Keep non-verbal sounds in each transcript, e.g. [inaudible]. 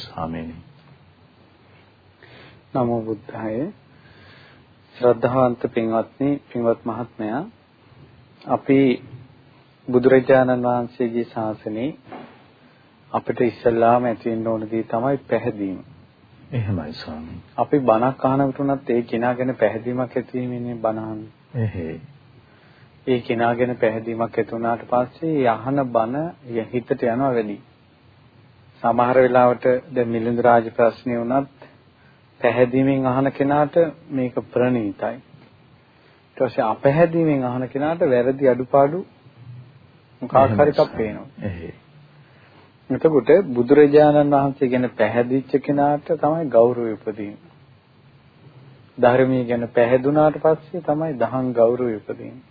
ස්වාමීනි. නමෝ බුද්ධාය. ශ්‍රද්ධාවන්ත පින්වත්නි, පින්වත් මහත්මයා අපි බුදුරජාණන් වහන්සේගේ ශාසනයේ අපිට ඉස්සල්ලාම ඇති වෙන්න ඕන දේ තමයි පැහැදීම. එහෙමයි ස්වාමී. අපි බණක් අහනකොට උනත් ඒ කෙනා ගැන පැහැදීමක් ඇති වීමනේ බණ අහන්නේ. එහෙයි. ඒ කෙනා ගැන පැහැදීමක් ඇති වුණාට පස්සේ යහන බණ හිතට යනවා වැඩි. සමහර වෙලාවට දැන් මිලිඳු රාජ ප්‍රශ්නේ වුණත් පැහැදීමෙන් අහන කෙනාට මේක ප්‍රණීතයි. ඊට පස්සේ අපැහැදීමෙන් අහන කෙනාට වැරදි අඩුපාඩු මොකක් හරි එකක් පේනවා. එතකොට බුදුරජාණන් වහන්සේ ගැන පැහැදිච්ච කෙනාට තමයි ගෞරවය උපදින්නේ. ධර්මයේ ගැන පැහැදුනාට පස්සේ තමයි දහම් ගෞරවය උපදින්නේ.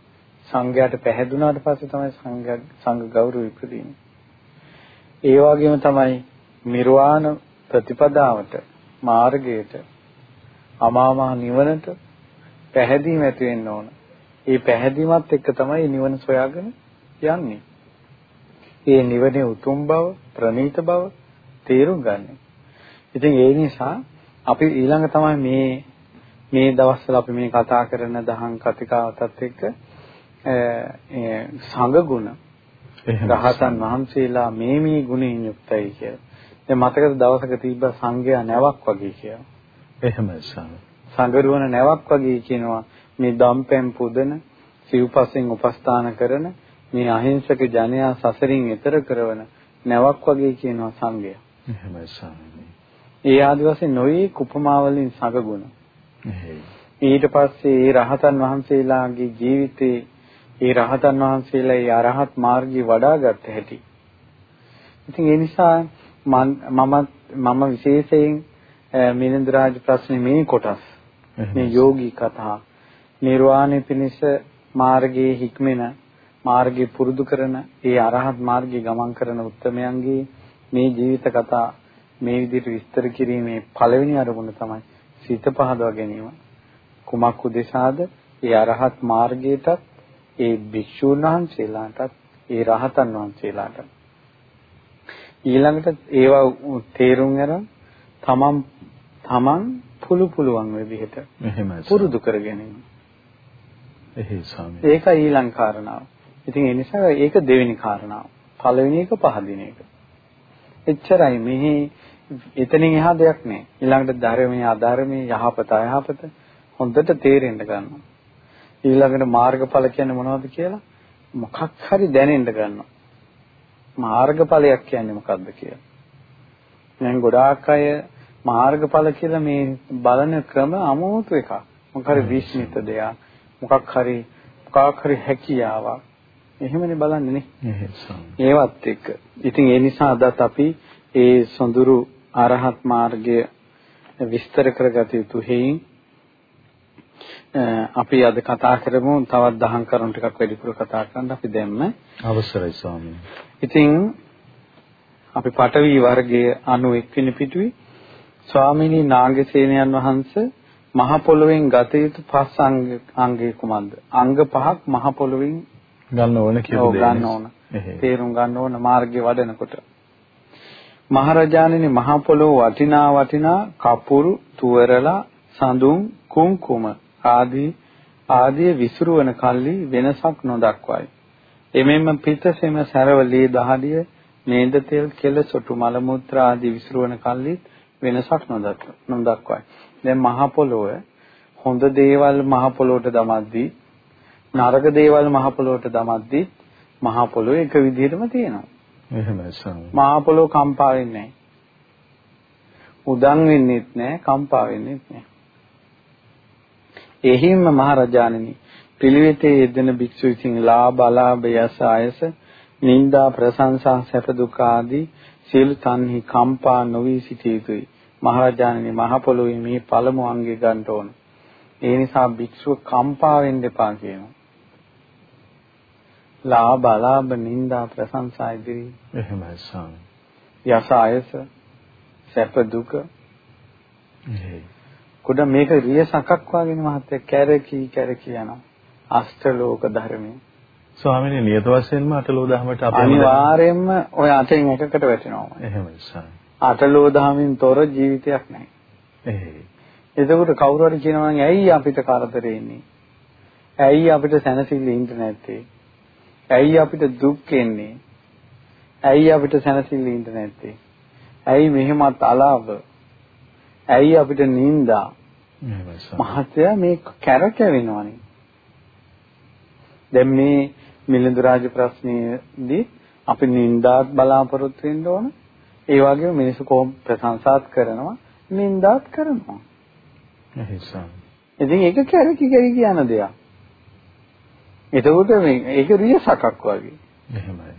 සංඝයාට පැහැදුනාට පස්සේ තමයි සංඝ සංඝ ගෞරවය උපදින්නේ. ඒ වගේම තමයි නිර්වාණ ප්‍රතිපදාවට මාර්ගයට අමාමහ නිවනට පැහැදීම ඇති වෙන්න ඕන. ඒ පැහැදීමත් එක්ක තමයි නිවන සොයාගෙන යන්නේ. ඒ නිවනේ උතුම් බව, ප්‍රණීත බව තේරුම් ගන්න. ඉතින් ඒ නිසා අපි ඊළඟ තමයි මේ මේ දවස්වල අපි මේ කතා කරන දහම් කතිකාවතත් එක්ක සංඝ ගුණ රහතන් වහන්සේලා මේ මේ ගුණයෙන් යුක්තයි කියලා. දැන් මතකද දවසක තිබ්බ සංඝයා නැවක් වගේ කියලා. එහෙමයි ස්වාමී. සංගරුවන නැවක් වගේ කියනවා මේ දම්පැන් පුදන සිව්පසෙන් උපස්ථාන කරන මේ අහිංසක ජනයා සසරින් එතර කරන නැවක් වගේ කියනවා සංඝය. එහෙමයි ස්වාමී. ඒ ආදි වශයෙන් නොයේ කුපමාවලින් සගගුණ. ඊට පස්සේ ඒ රහතන් වහන්සේලාගේ ජීවිතේ ඒ රහතන් වහන්සේලා ඒ අරහත් මාර්ගي වඩාගත් හැටි. ඉතින් ඒ නිසා මම මම විශේෂයෙන් මිලින්ද රාජ ප්‍රශ්නේ මේ කොටස් මේ යෝගී කතා නිර්වාණය පිණිස මාර්ගයේ හික්මෙන මාර්ගය පුරුදු කරන ඒ අරහත් මාර්ගයේ ගමන් කරන උත්තමයන්ගේ මේ ජීවිත කතා මේ විදිහට විස්තර කිරීමේ පළවෙනි අරමුණ තමයි සිත පහදවා ගැනීම. කුමක් උදෙසාද? ඒ අරහත් මාර්ගයටත් ඒ භික්ෂුන් වහන්සේලාටත් ඒ රහතන් වහන්සේලාට ඊළඟට ඒවා තේරුම් අරන් තමන් තමන් පුළු පුළුවන් විදිහට පුරුදු කර ගැනීම. එහේ ස්වාමී. ඒකයි ඊළඟ කාරණාව. ඉතින් ඒ නිසා ඒක දෙවෙනි කාරණාව. පළවෙනි එක පහදින එක. එච්චරයි මෙහි එතනින් එහා දෙයක් නෑ. ඊළඟට ධර්මයේ අධර්මයේ යහපත අයහපත හොඳට තේරෙන්න ගන්නවා. ඊළඟට මාර්ගඵල කියන්නේ මොනවද කියලා මොකක් හරි දැනෙන්න ගන්නවා. මාර්ගඵලයක් කියන්නේ මොකක්ද කියලා. දැන් ගොඩාක් අය මාර්ගඵල කියලා මේ බලන ක්‍රම අමෝතු එකක්. මොකක් හරි විශ්මිත දෙයක්. මොකක් හරි මොකක් හරි හැකියාවක්. එහෙමනේ බලන්නේ නේ. ඒවත් එක්ක. ඉතින් ඒ නිසා අදත් අපි ඒ සොඳුරු අරහත් මාර්ගය විස්තර කරගත යුතු හේයින් අපි අද කතා කරමු තවත් දහම් කරුණු ටිකක් වැඩිපුර කතා කරන්න අපි දැම්ම අවසරයි ස්වාමීනි. ඉතින් අපි පටවි වර්ගයේ 91 වෙනි පිටුවේ ස්වාමීනි නාගසේනයන් වහන්සේ මහ පොළොවෙන් ගත යුතු පස් අංගයේ කුමක්ද? අංග පහක් මහ පොළොවෙන් ගන්න ඕන කියලා දෙන්නේ. ගන්න ඕන. තේරුම් ගන්න ඕන මාර්ගය වඩනකොට. මහරජාණෙනි මහ පොළොව වටිනා වටිනා කපුරු, තුවරලා, සඳුන්, කුංකුම ආදී ආදී විසිරුවන කල්ලි වෙනසක් නොදක්වයි. එමෙන්න පිටසෙම සරවලී දහඩිය මේද තෙල් කෙල සොටු මල මුත්‍රා ආදී විසිරුවන කල්ලි වෙනසක් නොදක්වයි. දැන් මහ පොළොව හොඳ දේවල් මහ පොළොවට දමද්දී නරක දේවල් මහ පොළොවට දමද්දී මහ පොළොව එක විදිහටම තියෙනවා. එහෙමයි සම්. මහ පොළොව කම්පා වෙන්නේ නැහැ. උදන් වෙන්නෙත් නැහැ, කම්පා වෙන්නෙත් නැහැ. එහිම මහරජාණෙනි පිළිවෙතේ යෙදෙන භික්ෂු විසින් ලාභ අලාභ යස ආයස නින්දා ප්‍රශංසා සැප දුක ආදී සියලු තන්හි කම්පා නොවි සිටිය යුතුයි. මහරජාණෙනි මහ පොළොවේ මේ පළමු අංගය ගන්න ඕන. ඒ නිසා භික්ෂුව කම්පා වෙන්න එපා කියනවා. ලාභ අලාභ නින්දා ප්‍රශංසා ඉදිරි. එහෙමයි ස්වාමී. යස ආයස සැප දුක. එහෙයි. කුඩ මේක රිය සකක් වගේ මහත්තයා කැරකි කැරකි යනවා. අෂ්ටලෝක ධර්මයේ. ස්වාමීනි නියත වශයෙන්ම අටලෝ දහමට අපේ අනිවාර්යයෙන්ම ඔය අතෙන් එකකට වැටෙනවා. එහෙමයි ස්වාමී. අටලෝ දහමින් තොර ජීවිතයක් නැහැ. එහෙයි. එතකොට කවුරු හරි කියනවා නම් ඇයි අපිට කරදරේ ඉන්නේ? ඇයි අපිට සැනසෙල්ල ඉන්න නැත්තේ? ඇයි අපිට දුක් එන්නේ? ඇයි අපිට සැනසෙල්ල ඉන්න නැත්තේ? ඇයි මෙහෙමත් අලාභ? ඇයි අපිට නිന്ദා? මහත්ය මේ කැරකෙවෙනවනේ. දැන් මේ මිලිඳු රාජ ප්‍රශ්නයේදී අපි නින්දාත් බලාපොරොත්තු වෙන්න ඕන. ඒ වගේම මිනිස්සු කොහොම ප්‍රශංසාත් කරනවා, නින්දාත් කරනවා. එහෙසම්. ඉතින් ඒක කැරකි කැරි කියන දෙයක්. එතකොට මේ ඒක රියසකක් වගේ. එහෙමයි.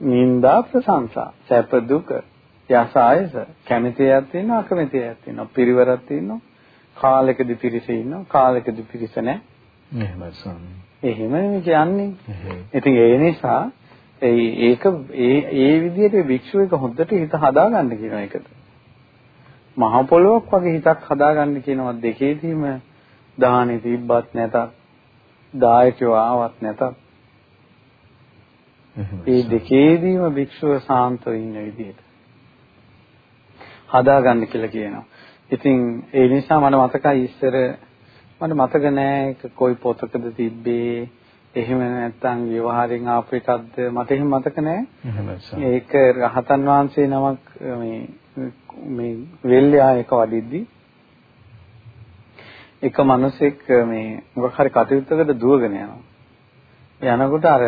නින්දා ප්‍රශංසා, සැප දුක යසායස කැමැතියක් තියෙනවා අකමැතියක් තියෙනවා පිරිවරක් තියෙනවා කාලෙකදී පිරිස ඉන්නවා කාලෙකදී පිරිස නැහැ. එහෙමයි ස්වාමී. එහෙමනේ කියන්නේ. ඉතින් ඒ නිසා ඒ ඒක ඒ ඒ විදිහට භික්ෂුවක හොඳට හිත හදාගන්න කියන එකද මහ පොළොවක් වගේ හිතක් හදාගන්න කියනවා දෙකේදීම දාහනේ තිබ්බත් නැතත් දායකයෝ ආවත් නැතත්. ඒ දෙකේදීම භික්ෂුව සාන්තව ඉන්න විදිහට හදාගන්න කියලා කියනවා. ඉතින් ඒ නිසා මට මතකයි ඉස්සර මට මතක නෑ ඒක කොයි පොතකද තිබ්බේ එහෙම නැත්නම් ව්‍යවහාරයෙන් ආපු එකක්ද මට එහෙම මතක නෑ. ඒක රහතන් වහන්සේ නමක් මේ මේ වෙල්ලා එක වඩිද්දි එක මිනිසෙක් මේ මොකක් හරි කටයුත්තකට දුවගෙන යනවා. යනකොට අර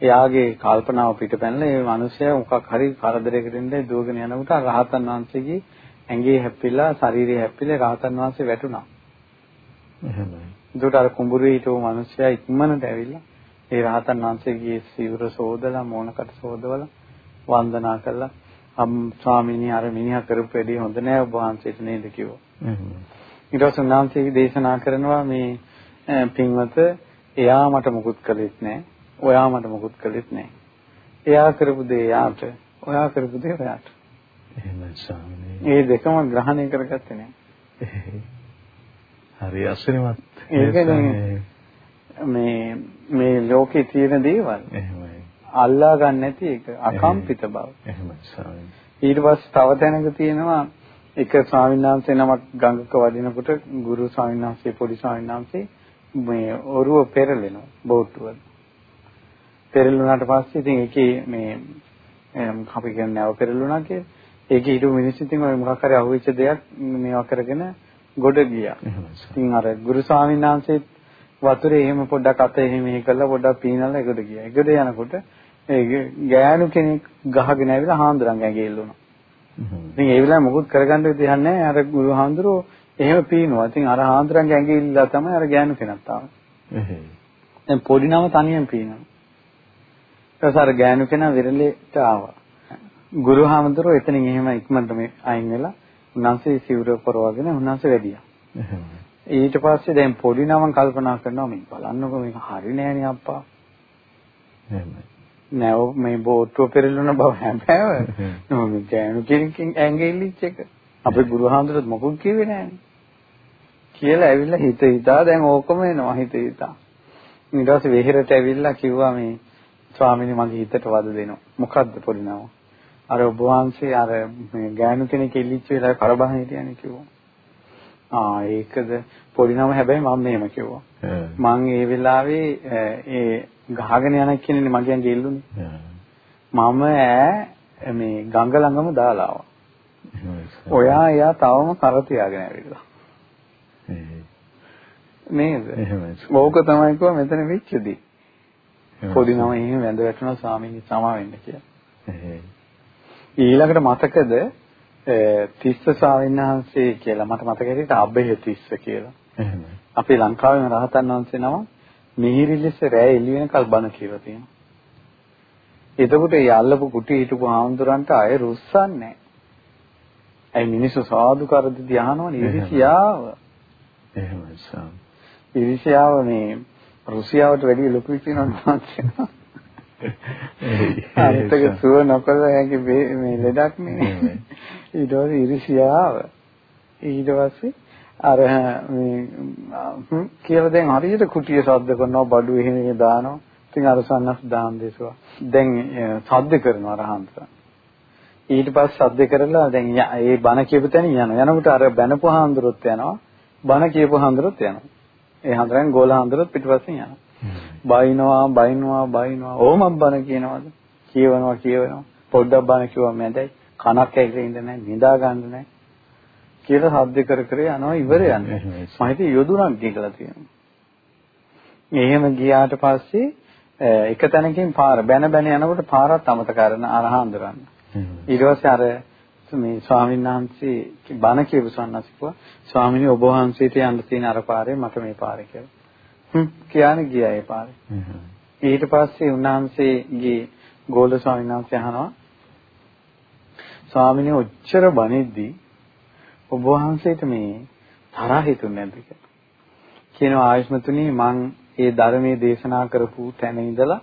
එයාගේ කල්පනාව පිටපැනලා ඒ මිනිසයා මොකක් හරි කරදරයකට ඉඳලා දුවගෙන යනකොට රහතන් වහන්සේගේ ඇඟේ හැප්පිලා ශරීරය හැප්පිලා රහතන් වහන්සේ වැටුණා. එහෙමයි. ඒකට අර කුඹුරේ හිටපු මිනිසයා ඉක්මනට ඇවිල්ලා ඒ රහතන් වහන්සේගේ සිවුර සෝදලා මෝනකට සෝදවලා වන්දනා කළා. අම් ස්වාමීනි අර මිනිහා කරපු වැඩේ හොඳ නෑ ඔබ වහන්සේට නේද කිව්වා. ඊට පස්සේ උන්වහන්සේ දේශනා කරනවා මේ පින්වත එයා මට මුකුත් කළෙත් නෑ. ඔයා මට මොකුත් කළෙත් නැහැ. එයා කරපු දේ එයාට, ඔයා කරපු දේ ඔයාට. එහෙමයි ස්වාමීනි. මේ දෙකම ග්‍රහණය කරගත්තේ නැහැ. [laughs] හරි අසිරිමත්. ඒකනේ මේ මේ ලෝකේ තියෙන දේවල්. එහෙමයි. අල්ලා ගන්න නැති එක අකම්පිත බව. එහෙමයි ස්වාමීනි. ඊට පස්සේ තව තැනක තියෙනවා එක ස්වාමීන් වහන්සේ නමක් ගඟක වඩිනකොට ගුරු ස්වාමීන් වහන්සේ පොඩි ස්වාමීන් වහන්සේ මේ ඔරුව පෙරලෙනවා බෝට්ටුවල. පෙරළුණාට පස්සේ ඉතින් ඒකේ මේ අපි කියන්නේ නැව පෙරළුණා කියලා. ඒකේ හිටු මිනිස්සු ඉතින් ඔය මොකක් හරි අහුවෙච්ච දෙයක් මේවා කරගෙන ගොඩ ගියා. ඉතින් අර ගුරු ස්වාමීන් වහන්සේ වතුරේ එහෙම පොඩ්ඩක් අත එහෙම මෙහෙ කරලා පොඩ්ඩක් පීනලා ඒකට ගියා. ඒකට යනකොට ඒ ගෑනු කෙනෙක් ගහගෙන ඇවිල්ලා හාමුදුරන් ඇඟෙල්ලුණා. ඉතින් ඒ වෙලාවේ මොකුත් කරගන්න විදිහක් නැහැ. අර ගුරු හාමුදුරුවෝ එහෙම පීනවා. ඉතින් අර හාමුදුරන්ගේ ඇඟෙල්ලලා තමයි අර ගෑනු කෙනත් ආවේ. එහෙයි. දැන් පොඩි නම තනියෙන් පීනවා. ඊපස්සේ ගෑනු කෙනා විරලෙට ආවා. ගුරු හාමුදුරුවෝ එතනින් එහෙම ඉක්මනට මේ අයින් වෙලා උන්වහන්සේ සිවුර පරවගෙන උන්වහන්සේ වැඩියා. ඊට පස්සේ දැන් පොඩි නමන් කල්පනා කරනවා මේ බලන්නකෝ මේක හරි නෑනේ අප්පා. එහෙමයි. නැව මේ බෝට්ටුව පෙරළුණ බව හැබෑව. මේ ගෑනු කෙනකින් ඇඟිල්ලිච්ච එක. අපේ ගුරු හාමුදුරුවෝ මොකුත් කිව්වේ නෑනේ. කියලා ඇවිල්ලා හිත හිතා දැන් ඕකම එනවා හිත හිතා. ඊට පස්සේ වෙහෙරට ඇවිල්ලා කිව්වා මේ ස්වාමීනි මගේ හිතට වද දෙනවා. මොකද්ද පොඩි නම? අර ඔබ වහන්සේ අර මේ ගෑනු කෙනෙක් ඉල්ලිච්ච වෙලාවේ කරබහන හිටියනේ කිව්වා. ආ ඒකද පොඩි නම හැබැයි මම මෙහෙම කිව්වා. මං ඒ වෙලාවේ ඒ ගහගෙන යන කෙනෙක්නේ මගේ ඇඟේ ඉල්ලුනේ. මම ඈ මේ ගඟ ළඟම දාලා ආවා. ඔයා එයා තවම කර තියාගෙන ඇවිල්ලා. නේද? ඕක තමයි කොහොම මෙතන වෙච්ච දේ. පොඩි නම එහෙම වැඳ වැටුණා ස්වාමීන් සමා වෙන්න කියලා. ඊළඟට මතකද තිස්ස ස්වාමීන් වහන්සේ කියලා මට මතක හිටියට අබ්බේ තිස්ස කියලා. අපේ ලංකාවේම රහතන් වහන්සේ නම මිහිරි ලෙස රැය එළි වෙනකල් බණ කියලා තියෙනවා. එතකොට ඒ අල්ලපු කුටි හිටපු ආන්දරන්ට අය රුස්සන්නේ නැහැ. ඒ මිනිස්සු සාදු කරද්දී අහනවා ඉරිසියාව. එහෙමයි සාම. ඉරිසියාව මේ රුසියාවට වැඩිය ලොකු විදිනවා [laughs] අනිතක සුව නොකළ හැකි මේ ලෙඩක් නේ. ඊට පස්සේ ඉරිසියාව. ඊට පස්සේ අර මේ කියලා දැන් හරියට කුටිය සද්ද කරනවා බඩු එහෙම දානවා. ඉතින් අර සන්නස් දාන් දෙසුවා. දැන් සද්ද කරනවා රහන්ත ඊට පස්සේ සද්ද කරලා දැන් ඒ බණ කියපු තැන යනවා. යනකොට අර බැනපු හාමුදුරුවොත් යනවා. බණ කියපු හාමුදුරුවොත් යනවා. ඒ හාමුදුරන් ගෝල හාමුදුරුවොත් පිටිපස්සෙන් යනවා. බයිනවා බයිනවා බයිනවා ඕමක් බණ කියනවාද? කියවනවා කියවනවා. පොඩ්ඩක් බණ කිව්වම මැදයි. කනක් ඇහිලා ඉඳ නැහැ. නිදා ගන්න නැහැ. කියලා සද්ද කර කර යනවා ඉවර යන්නේ. මම හිතේ යොදුනක් කියලා තියෙනවා. එහෙම ගියාට පස්සේ එක තැනකින් පාර බැන බැන යනකොට පාරත් අමතක කරන අරහඳුරන්න. ඊට පස්සේ අර මේ ස්වාමීන් වහන්සේ බණ කියපු සන්නසිකුවා ස්වාමීනි ඔබ වහන්සේට යන්න තියෙන අර පාරේ මට මේ පාරේ කියලා. හ්ම් කියන්නේ ගියා ඒ පාරේ. ඊට පස්සේ උන්වහන්සේගේ ගෝල ස්වාමීන් වහන්සේ අහනවා ස්වාමීනි ඔච්චර බණෙද්දී ඔබ වහන්සේට මේ තරහ හිතුනේ නැද්ද කියලා. කියනවා ආයුෂ්මතුනි මං ඒ ධර්මයේ දේශනා කරපු තැන ඉඳලා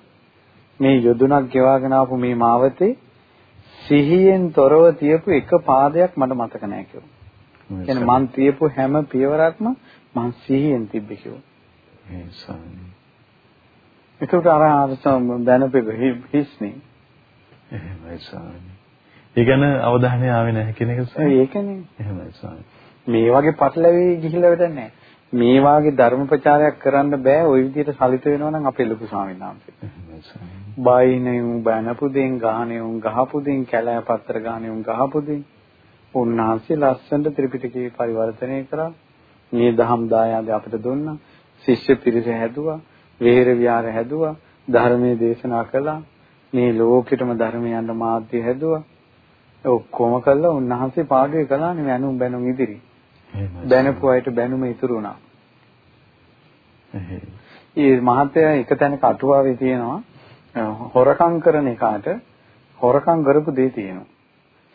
මේ යොදුනක් ගෙවාගෙන ආපු මේ මාවතේ සිහියෙන් තොරව තියපු එක පාදයක් මට මතක නැහැ කිව්වා. කියන්නේ මං තියපු හැම පියවරක්ම මං සිහියෙන් තිබ්බේ කිව්වා. ඒ ස්වාමී. ඒකට අර අරසම් දැනපෙ හිස්නේ. එහෙමයි ස්වාමී. ඒ ගැන අවධානය ආවේ නැහැ කියන එක ස්වාමී. ඒකනේ. එහෙමයි ස්වාමී. මේ වගේ පටලැවි ගිහිල්ලා වැඩක් නැහැ. මේ වාගේ ධර්ම ප්‍රචාරයක් කරන්න බෑ ওই විදිහට සලිත වෙනවා නම් අපේ ලොකු ස්වාමීන් වහන්සේ. බයිනේ උන් බනපු දෙන් ගහනේ උන් ගහපු දෙන් කැලෑ පත්‍ර ගහනේ උන් ගහපු දෙන් උන්වහන්සේ ලස්සනට ත්‍රිපිටකේ පරිවර්තනය කරා. මේ දහම් දායාද අපිට දුන්නා. ශිෂ්‍ය පිරිස හැදුවා. විහෙර විහාර හැදුවා. ධර්මයේ දේශනා කළා. මේ ලෝකෙටම ධර්මය යන්න මාධ්‍ය හැදුවා. ඔක්කොම කළා උන්වහන්සේ පාඩුවේ කළානේ වැනුම් බැනුම් ඉදිරි. බැනපු අයට බැනුම ඉතුරු වුණා. ඒ මහත්තයා එක තැනක අටුවාවේ තියෙනවා හොරකම් කරන එකාට හොරකම් කරපු දේ තියෙනවා.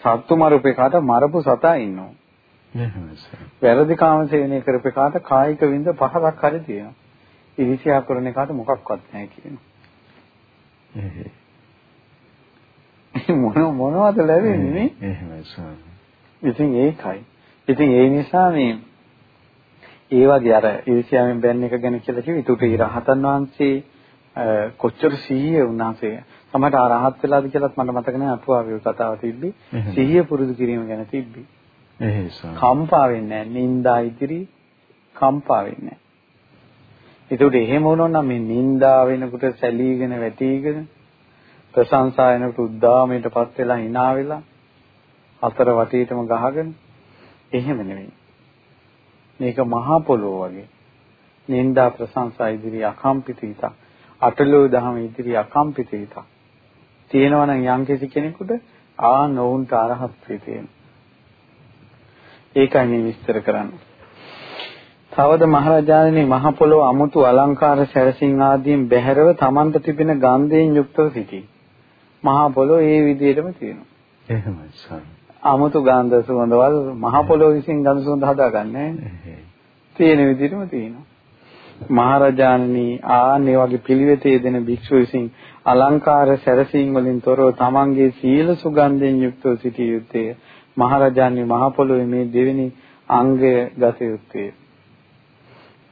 සත්තු මරපු එකාට මරපු සතා ඉන්නවා. වැරදි කාමසේවනය කරපු එකාට කායික විඳ පහක් හරි තියෙනවා. ඉරිසියා කරන එකාට මොකක්වත් නැහැ කියනවා. [laughs] මොන මොනවද ලැබෙන්නේ? එහෙමයි ස්වාමී. ඉතින් ඒකයි. ඉතින් ඒ නිසා මේ ඒ වගේ අර ඊර්ෂ්‍යාවෙන් බැන්න එක ගැන කියලා කිව්ව. ඒ රහතන් වහන්සේ කොච්චර සිහිය උන්වහන්සේ තමයි ආරහත් වෙලාද කියලාත් මට මතක නැහැ අතුවාවේ කතාව තිබ්බි. සිහිය පුරුදු කිරීම ගැන තිබ්බි. එහෙසම්. කම්පා වෙන්නේ නැහැ. නින්දා ඉදිරි කම්පා වෙන්නේ නැහැ. ඒකට එහෙම වුණොත් නම් මේ නින්දා වෙනකොට සැලීගෙන වැටීගෙන ප්‍රශංසා වෙනකොට උද්දාමයටපත් වෙලා hina වෙලා අතර වටේටම ගහගෙන එහෙම නෙවෙයි. මේක මහා පොළොව වගේ. නින්දා ප්‍රශංසා ඉදිරි අකම්පිත හිත. අටලෝ දහම ඉදිරි අකම්පිත හිත. තියෙනවා නම් යම්කිසි කෙනෙකුට ආ නොවුන්ට අරහත්ත්වයේ තියෙන. ඒකයි මේ විස්තර කරන්නේ. තවද මහරජාණනි මහ පොළොව අමුතු අලංකාර සැරසින් ආදීන් බැහැරව තමන්ට තිබෙන ගන්ධයෙන් යුක්තව සිටී. මහා පොළොව ඒ විදිහටම තියෙනවා. එහෙමයි සාරා. 아무තු ගන්ධ සුවඳවල් මහ පොළොව විසින් ගඳ සුවඳ හදාගන්නේ. තියෙන විදිහටම තියෙනවා. මහරජාණනි ආන්නේ වගේ පිළිවෙතේ දෙන භික්ෂුව විසින් අලංකාර සැරසීම් වලින් තොරව තමන්ගේ සීල සුගන්ධයෙන් යුක්තව සිටිය යුත්තේ මහරජාණනි මහ පොළොවේ මේ දෙවෙනි අංගය ගත යුත්තේ.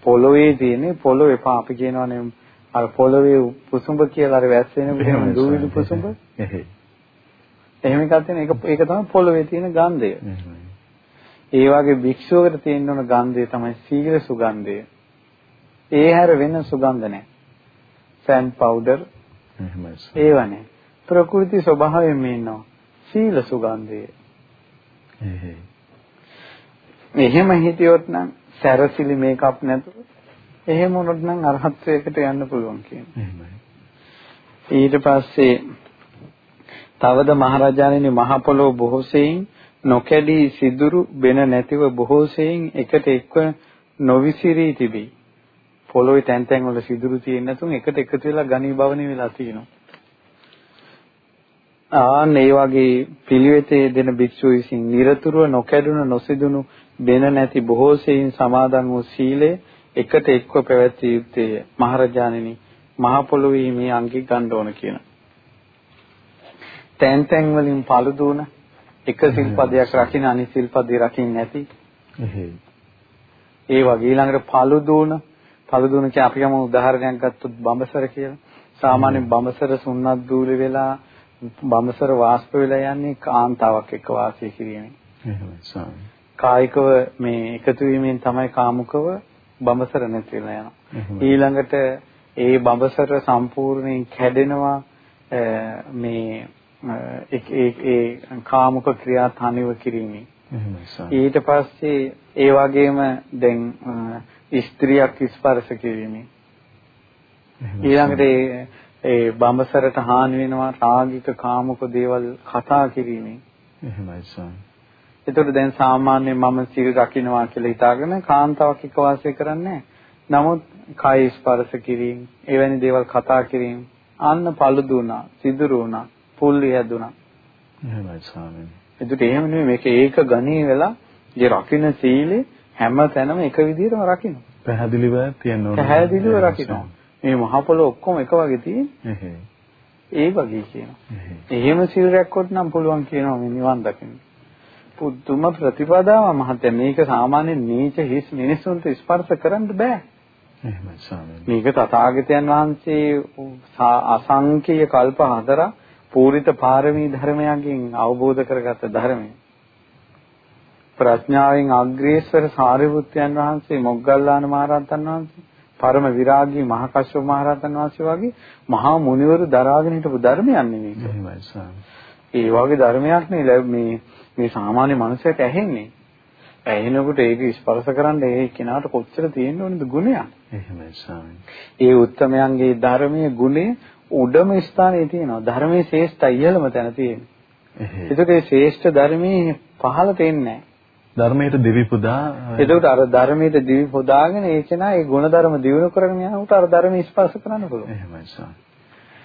පොළොවේ තියෙන පොළොව එපා. අපි කියනවානේ අර පොළොවේ පුසුඹ කියලා අර වැස් වෙන දුවිලි පුසුඹ එහෙම එකක් තියෙන ඒක ඒක තමයි පොළවේ තියෙන ගන්ධය. ඒ වගේ භික්ෂුවකට තියෙන ඕන ගන්ධය තමයි සීල සුගන්ධය. ඒ හැර වෙන සුගන්ධ නැහැ. සෑන් පවුඩර් ඒව නැහැ. ප්‍රകൃති ස්වභාවයෙන් ඉන්නවා. සීල සුගන්ධය. එහෙම හිටියොත් නම් සැරසිලි මේකප් නැතුව එහෙම වුණොත් නම් අරහත්ත්වයකට යන්න පුළුවන් කියන්නේ. ඊට පස්සේ තවද මහරජාණෙනි මහ පොළොව බොහෝසෙයින් නොකැඩී සිදුරු බෙන නැතිව බොහෝසෙයින් එකට එක්ව නොවිසිරී තිබේ. පොළොවේ තැන් තැන් වල සිදුරු තියෙන නැතුන් එකට එකතු වෙලා ඝනීභවණය වෙලා තියෙනවා. ආන් ඒ වගේ පිළිවෙතේ දෙන භික්ෂුව විසින් নিরතුරුව නොකැඩුණු නොසිදුණු බෙන නැති බොහෝසෙයින් සමාදන් වූ සීලය එකට එක්ව පැවැත්විය යුත්තේ මහරජාණෙනි මහ පොළොවේ මේ අංගි ගන්න ඕන කියන. තැන් තැන් වලින් පළු දුන එක සිල්පදයක් රකින්න අනිත් සිල්පදේ රකින්න නැති. ඒ වගේ ඊළඟට පළු දුන පළු දුන කිය අපි යමු උදාහරණයක් ගත්තොත් බඹසර කියලා. සාමාන්‍ය බඹසර සුන්නත් දූලි වෙලා බඹසර වාස්ප වෙලා යන්නේ කාන්තාවක් එක්ක වාසය කිරීමෙන්. එහෙමයි ස්වාමී. කායිකව මේ එකතු වීමෙන් තමයි කාමුකව බඹසර නැති වෙලා යනවා. ඊළඟට ඒ බඹසර සම්පූර්ණයෙන් කැඩෙනවා මේ ඒ ඒ කාමුක ක්‍රියා තනිව කිරීමෙන්. ඊට පස්සේ ඒ වගේම දැන් ස්ත්‍රියක් ස්පර්ශ කිරීමෙන්. ඊළඟට ඒ බඹසරට හානි වෙනවා රාගික කාමක දේවල් කතා කිරීමෙන්. එහෙමයි ස්වාමී. එතකොට දැන් සාමාන්‍යයෙන් මම සිල් රකින්නවා කියලා හිතාගෙන කාන්තාවක් එක්ක වාසය කරන්නේ නමුත් කය ස්පර්ශ කිරීම, එවැනි දේවල් කතා කිරීම අන්න පළුදු වුණා, සිදුරු වුණා, පුල්ලි හැදුණා. එහෙමයි ස්වාමීනි. එතකොට එහෙම නෙමෙයි මේක ඒක ගණී වෙලා ඒ රකින්න සීලේ හැම තැනම එක විදිහටම රකින්න. පැහැදිලිව තියෙන්න ඕනේ. පැහැදිලිව රකින්න. මේ මහ පොළොව ඔක්කොම එක වගේ තියෙන්නේ. ඒ වගේ කියනවා. එහෙම සිල් රැක්කොත් නම් පුළුවන් කියනවා මේ නිවන් දකින්න. පුදුම ප්‍රතිපදාව මහත්ය මේක සාමාන්‍ය නීච හිස් මිනිසුන්ට ස්පර්ශ කරන්න බෑ. මේක තථාගතයන් වහන්සේ අසංකේය කල්ප හතරක් පූරිත පාරමී ධර්මයන්ගෙන් අවබෝධ කරගත්ත ධර්මය. ප්‍රඥාවෙන් අග්‍රේස්වර සාරිපුත්යන් වහන්සේ මොග්ගල්ලාන මහරහතන් වහන්සේ පරම විරාගී මහ කශ්‍යප මහරහතන් වහන්සේ වගේ මහා මුනිවරු දරාගෙන හිටපු. එහෙමයි ස්වාමී. ඒ වගේ ධර්මයක් නේ මේ මේ සාමාන්‍ය මනුස්සයට ඇහෙන්නේ. ඇහෙනකොට ඒක ස්පර්ශ කරන්න ඒ කෙනාට කොච්චර තියෙන්න ඕනද ගුණයක්. එහෙමයි ස්වාමී. ඒ උත්තමයන්ගේ ධර්මයේ ගුණය උඩම ස්ථානයේ තියෙනවා. ධර්මයේ ශ්‍රේෂ්ඨ ඉහළම තැන තියෙනවා. ඒකට ඒ ශ්‍රේෂ්ඨ ධර්මයේ පහළ තෙන්නේ නැහැ. ධර්මයට දිවි පුදා එතකොට අර ධර්මයට දිවි පුදාගෙන ඒ කෙනා ඒ ගුණධර්ම දියුණු කරගෙන යනකොට අර ධර්මයේ ස්පර්ශ කරන්න පුළුවන්. එහෙමයි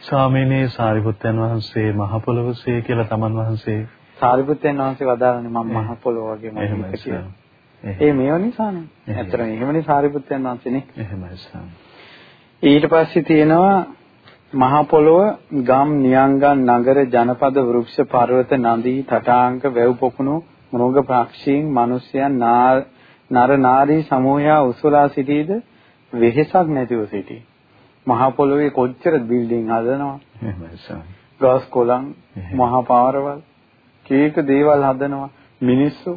ස්වාමීනි සාරිපුත්තයන් වහන්සේ මහ පොළොවසේ කියලා තමන් වහන්සේ සාරිපුත්තයන් වහන්සේ වදාළනේ මම මහ පොළොව වගේ මම කියලා. ඒ මේව නිසානේ. ඇත්තටම එහෙමනේ සාරිපුත්තයන් වහන්සේනේ. එහෙමයි. ඊට පස්සේ තියෙනවා මහ පොළොව ගම් නියංගන් නගර ජනපද වෘක්ෂ පර්වත නදී තටාංග වැව් පොකුණු මෘග පක්ෂීන් මිනිසයන් නර නාරී සමූහයා උසුලා සිටීද වෙහෙසක් නැතිව සිටී. මහ පොළොවේ කොච්චර බිල්ඩින් හදනවා. ගස් කොළන් මහා පාරවල් කීක දේවල් හදනවා මිනිස්සු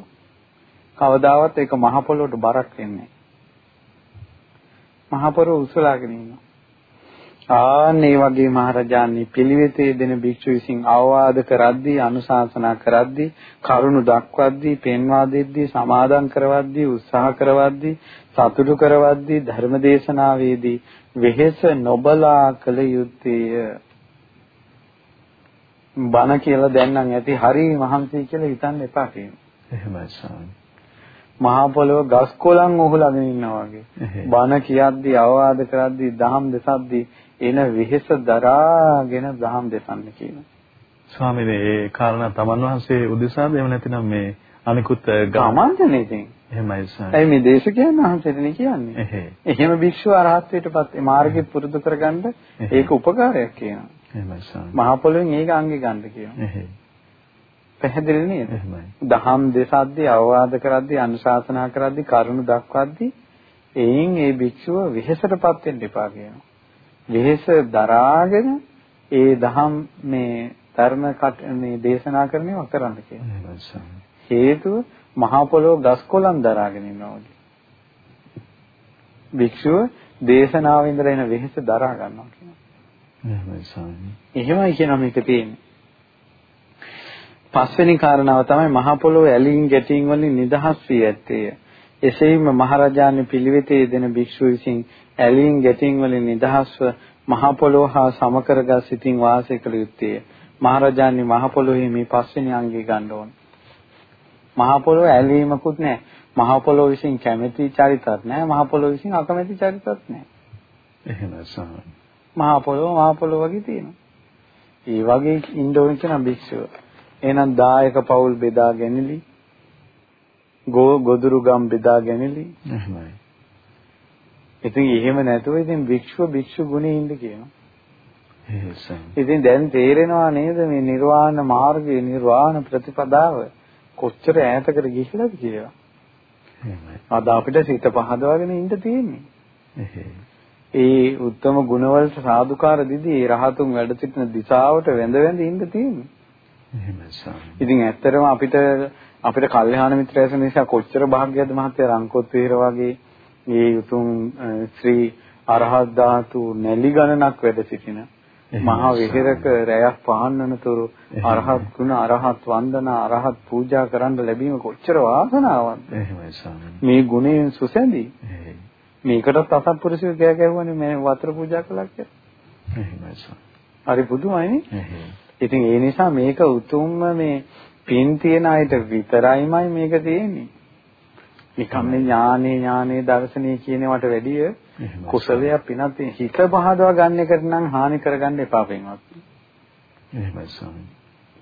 කවදාවත් ඒක මහ පොළොවට බරක් වෙන්නේ මහ පොළොව උසලාගෙන ඉන්නවා. ආන් මේ වගේ මහරජාණන් පිළිවෙතේ දෙන භික්ෂු විසින් අවවාද කරද්දී අනුශාසනා කරද්දී කරුණ දක්වද්දී පෙන්වා දෙද්දී සමාදම් කරවද්දී උත්සාහ කරවද්දී සතුටු කරවද්දී ධර්මදේශනාවේදී වෙහෙස නොබලා කළ යුත්තේය. බණ කියලා දැන් නම් ඇති හරි මහන්සි කියලා හිතන්න එපා කියනවා. එහෙමයි ස්වාමී. මහා පොළොව ගස් කොළන් උහුලගෙන ඉන්නා වගේ. බණ කියද්දී අවවාද කරද්දී දහම් දෙසද්දී එන වෙහෙස දරාගෙන දහම් දෙසන්න කියනවා. ස්වාමීනි ඒ කාරණා තමන් වහන්සේ උදෙසාද එහෙම නැතිනම් මේ අනිකුත් ගාමන්තනේ ඉතින්. එහෙමයි ස්වාමී. ඒ මේ දේශකයන් වහන්සේටනේ කියන්නේ. එහෙම භික්ෂුව අරහත්ත්වයටපත් මාර්ගෙ පුරුදු කරගන්න ඒක උපකාරයක් කියනවා. එහෙමයි ස්වාමී. මහා පොළොවෙන් ඒක අංගෙ ගන්න කියනවා. පැහැදිලි නේද? දහම් දෙසද්දී අවවාද කරද්දී අනුශාසනා කරද්දී කරුණ දක්වද්දී එයින් ඒ භික්ෂුව වෙහෙසටපත් වෙන්න එපා කියනවා. වෙහෙස දරාගෙන ඒ දහම් මේ ධර්ම මේ දේශනා කරනවා කරන්න කියනවා. හේතුව මහා පොළොව ගස් කොළන් දරාගෙන ඉන්නවා වගේ. භික්ෂුව දේශනාව ඉඳලා එන වෙහෙස දරා ගන්නවා කියනවා. එහෙමයි ස්වාමී. එහෙමයි කියන මේක තියෙන්නේ. පස්වෙනි කාරණාව තමයි මහ පොළොව ඇලීම් ගැටීම් වලින් නිදහස් වී ඇත්තේය. එසේම මහරජාණන් පිළිවෙතේ දෙන භික්ෂු විසින් ඇලීම් ගැටීම් වලින් නිදහස්ව මහ පොළොව හා සමකරගත් සිතින් වාසය කළ යුත්තේය. මහරජාණන් මහ පොළොවේ මේ පස්වෙනි අංගය ගන්න ඕන. මහ පොළොව ඇලීමකුත් නැහැ. මහ පොළොව විසින් කැමැති චරිතත් නැහැ. මහ පොළොව විසින් අකමැති චරිතත් නැහැ. එහෙමයි සමහර. මහ පොළොව මහ පොළොව වගේ තියෙනවා. ඒ වගේ ඉන්න ඕන කියන භික්ෂුව. එහෙනම් දායක පවුල් බෙදා ගැනීමලි ගොදුරු ගම් බෙදා ගැනීමලි එහෙමයි. ඉතින් එහෙම නැතුව ඉතින් භික්ෂුව භික්ෂු ගුණේ ඉන්න කියනවා. ඉතින් දැන් තේරෙනවා නේද මේ නිර්වාණ මාර්ගයේ නිර්වාණ ප්‍රතිපදාව කොච්චර ඈතකට ගිහිලාද කියලා. එහෙමයි. අද අපිට සිත පහදවාගෙන ඉන්න තියෙන්නේ. ඒ උත්තම ගුණවලට සාදුකාර දීදී රහතුන් වැඩ සිටින දිශාවට වැඳ වැඳ ඉන්න තියෙන්නේ. ඉතින් ඇත්තටම අපිට අපිට කල්යාණ මිත්‍රයස නිසා කොච්චර භාග්‍යද මහත්තයා රංකොත් වේර වගේ මේ උතුම් ශ්‍රී අරහත් ධාතු නැලි ගණනක් වැඩ සිටින මහා විහෙරක රැයක් පහන්නනතුරු අරහත් ගුණ අරහත් වන්දනා අරහත් පූජා කරන්න ලැබීම කොච්චර වාසනාවක්ද? මේ ගුණයෙන් සුසැඳී. මේකටත් අසත්පුරුෂය ගෑ ගැහුවනේ මේ වතර පූජා කළා කියලා. හරි පුදුමයිනේ ඉතින් ඒ නිසා මේක උතුම්ම මේ පින් තියෙන අයට විතරයිමයි මේක තියෙන්නේ නිකම් මේ ඥානේ ඥානේ දර්ශනේ කියනවට වැඩිය කුසලයක් පිනත් හිත පහදවා ගන්න එකට නම් හානි කරගන්න එපා පින්වත්. එහෙමයි ස්වාමී.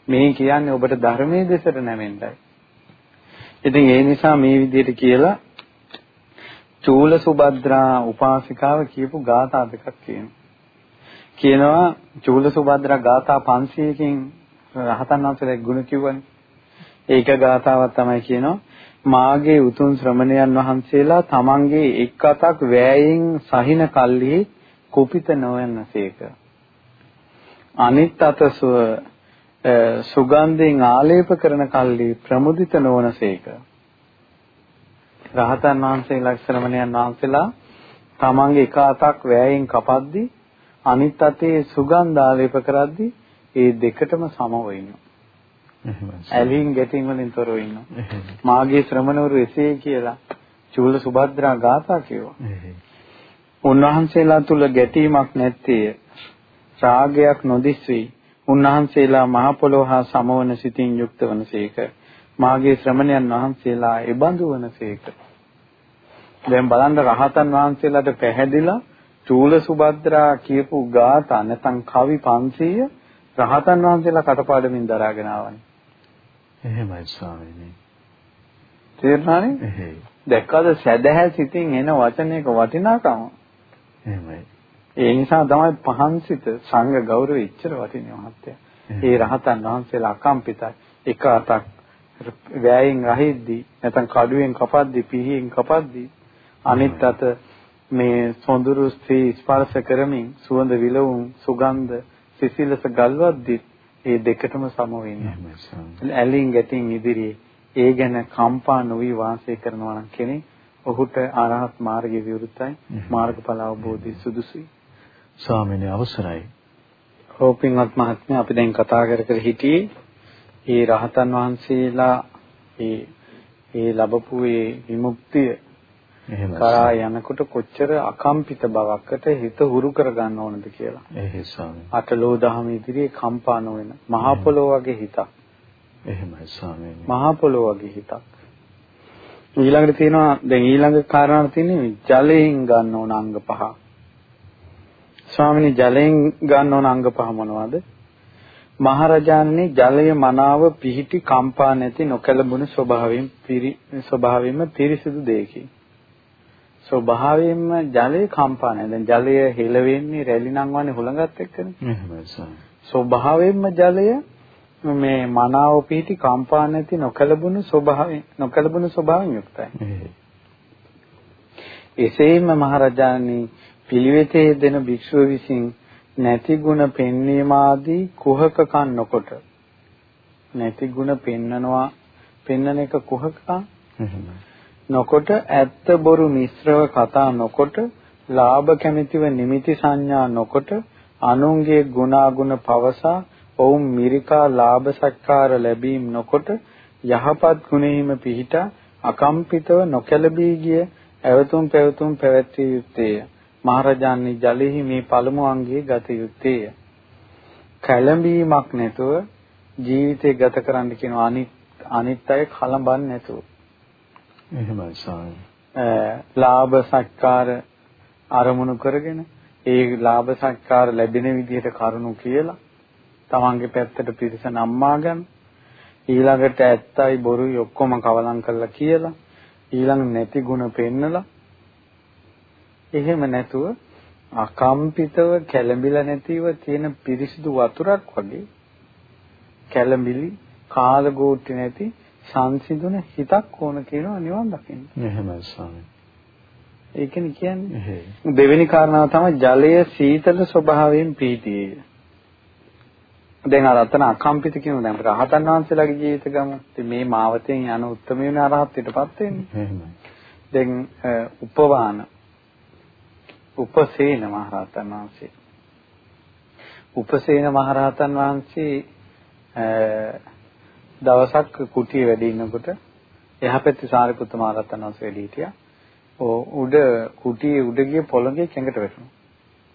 මේ කියන්නේ ඔබට ධර්මයේ දෙසට නැමෙන්නයි. ඉතින් ඒ නිසා මේ විදිහට කියලා චූල සුභද්‍රා උපාසිකාව කියපු ගාථා දෙකක් කියනවා. කියනවා චූල සුභද්‍රා ගාථා 500කින් රහතන් වහන්සේලා ගුණ කිව්වනේ. ඒක ගාථාවක් තමයි කියනවා මාගේ උතුම් ශ්‍රමණයන් වහන්සේලා තමන්ගේ එක් අතක් වෑයෙන් සහින කල්හි කුපිත නොවනසේක. අනිත් අත සුගන්ධයෙන් ආලේප කරන කල්හි ප්‍රමුදිත නොවනසේක. රහතන් වහන්සේලා ශ්‍රමණයන් වහන්සේලා තමන්ගේ එක අතක් වෑයෙන් කපද්දී අනිත් අතේ සුගන්ධ ආලේප කරද්දී ඒ දෙකටම සමව ඉන්නවා. ඇලීම් ගැටීම් වලින් තොරව ඉන්නවා. මාගේ ශ්‍රමණවරු එසේ කියලා චූල සුභද්‍රා ගාථා කියවා. උන්වහන්සේලා තුල ගැටීමක් නැත්තේ රාගයක් නොදිස්වි. උන්වහන්සේලා මහ පොළොව හා සමවන සිතින් යුක්ත වනසේක. මාගේ ශ්‍රමණයන් වහන්සේලා එබඳු වනසේක. දැන් බලන්න රහතන් වහන්සේලාට පැහැදිලා චූල සුභද්‍රා කියපු ගාථා නැත්නම් කවි 500 රහතන් වහන්සේලා කටපාඩමින් දරාගෙන ආවනේ. එහෙමයි ස්වාමීනි. තේරුණානේ? එහෙයි. දැක්කද සැදැහැ සිතින් එන වචනයක වටිනාකම? එහෙමයි. ඒ නිසා තමයි පහන්සිත සංඝ ගෞරවය ඉච්චර වටිනේ මහත්තයා. ඒ රහතන් වහන්සේලා අකම්පිතයි. එක අතක් වෑයෙන් රහිද්දි නැත්නම් කඩුවෙන් කපද්දි පිහියෙන් කපද්දි අනිත් අත මේ සොඳුරු ස්ත්‍රී ස්පර්ශ කරමින් සුවඳ විලවුන් සුගන්ධ සිසිලස ගල්වද්දි ඒ දෙකටම සම වෙන්නේ. ඇලින් ගැටින් ඉදිරියේ ඒ ගැන කම්පා නොවි වාසය කරනවා නම් කෙනෙක් ඔහුට ආරහත් මාර්ගයේ විරුද්ධයි මාර්ගඵල අවබෝධය සුදුසුයි. ස්වාමීනි අවසරයි. හෝපින්වත් මහත්මයා අපි දැන් කතා කර කර හිටියේ ඒ රහතන් වහන්සේලා ඒ ඒ ලැබපු ඒ විමුක්තිය කරා යනකොට කොච්චර අකම්පිත බවකට හිත හුරු කරගන්න ඕනද කියලා. එහෙයි ස්වාමී. අටලෝ දහම ඉදිරියේ කම්පා නොවන මහා පොළොව වගේ හිතක්. එහෙමයි ස්වාමීනි. මහා පොළොව වගේ හිතක්. ඊළඟට තියෙනවා දැන් ඊළඟ කාරණා තියෙන්නේ ජලයෙන් ගන්න ඕන අංග පහ. ස්වාමීනි ජලයෙන් ගන්න ඕන අංග පහ මොනවද? මහරජාණනි ජලය මනාව පිහිටි කම්පා නැති නොකලබුණු ස්වභාවයෙන් පිරි ස්වභාවයෙන්ම පිරිසිදු දෙයකි. ස්වභාවයෙන්ම ජලය කම්පා නැහැ. දැන් ජලය හෙල වෙන්නේ රැලි නම් වන්නේ හුලඟත් එක්කනේ. එහෙමයි සර්. ස්වභාවයෙන්ම ජලය මේ මනාව පිහිටි කම්පා නැති නොකලබුණු ස්වභාවයෙන් නොකලබුණු ස්වභාවයෙන් යුක්තයි. එසේම මහරජාණනි පිළිවෙතේ දෙන භික්ෂුව විසින් නැති ಗುಣ පෙන්වීම ආදී කුහකකම් නොකොට නැති ಗುಣ පෙන්නනවා පෙන්නන එක කුහකකම් නොකොට ඇත්ත බොරු මිශ්‍රව කතා නොකොට ලාභ කැමැතිව නිමිති සංඥා නොකොට අනුන්ගේ ගුණාගුණ පවසා ඔවුන් මිරිකා ලාභ සත්කාර ලැබීම නොකොට යහපත් ගුණෙහිම පිහිටා අකම්පිතව නොකැළඹී ගිය ඇවතුම් පැවතුම් පැවැත්විය යුත්තේය. මහරජාණන් ජලෙහි මේ පළමු අංගයේ ගත යුත්තේය. කැළඹීමක් නැතුව ජීවිතය ගත කරන්න කියන අනිත් අනිත් අය කලඹන්නේ නැතුව. එහෙමයි සාමි. ලාභ සත්කාර අරමුණු කරගෙන ඒ ලාභ සත්කාර ලැබෙන විදිහට කරුණු කියලා තමන්ගේ පැත්තට පිරිස නම්මා ගන්න ඊළඟට ඇත්තයි බොරුයි ඔක්කොම කවලම් කරලා කියලා ඊළඟ නැති ಗುಣ පෙන්නලා එහෙම නැතුව අකම්පිතව කැළඹිලා නැතිව තියෙන පිරිසිදු වතුරක් වගේ කැළඹිලි කාලගෝට්ටි නැති සංසිඳුන හිතක් ඕන කියනවා නිවන් දකින්න. එහෙමයි ස්වාමී. ඒකනේ කියන්නේ. දෙවෙනි කාරණාව තමයි ජලය සීතල ස්වභාවයෙන් පීතියේ. දැන් අර අතන අකම්පිත කියන දැන් රහතන් වහන්සේලාගේ ජීවිත ගමු. ඉතින් මේ මාවතෙන් යන උත්තරමයන අරහත්ත්වයටපත් වෙන්නේ. එහෙමයි. දැන් උපවාන උපසේන මහරහතන් වහන්සේ. උපසේන මහරහතන් වහන්සේ දවසක් කුටියේ වැඩ ඉන්නකොට එහා පැත්තේ සාරිපුත්ත මහරහතන් වහන්සේ වැඩ හිටියා. උඩ කුටියේ උඩ ගිය පොළඟේ කැඟට වැටුණා.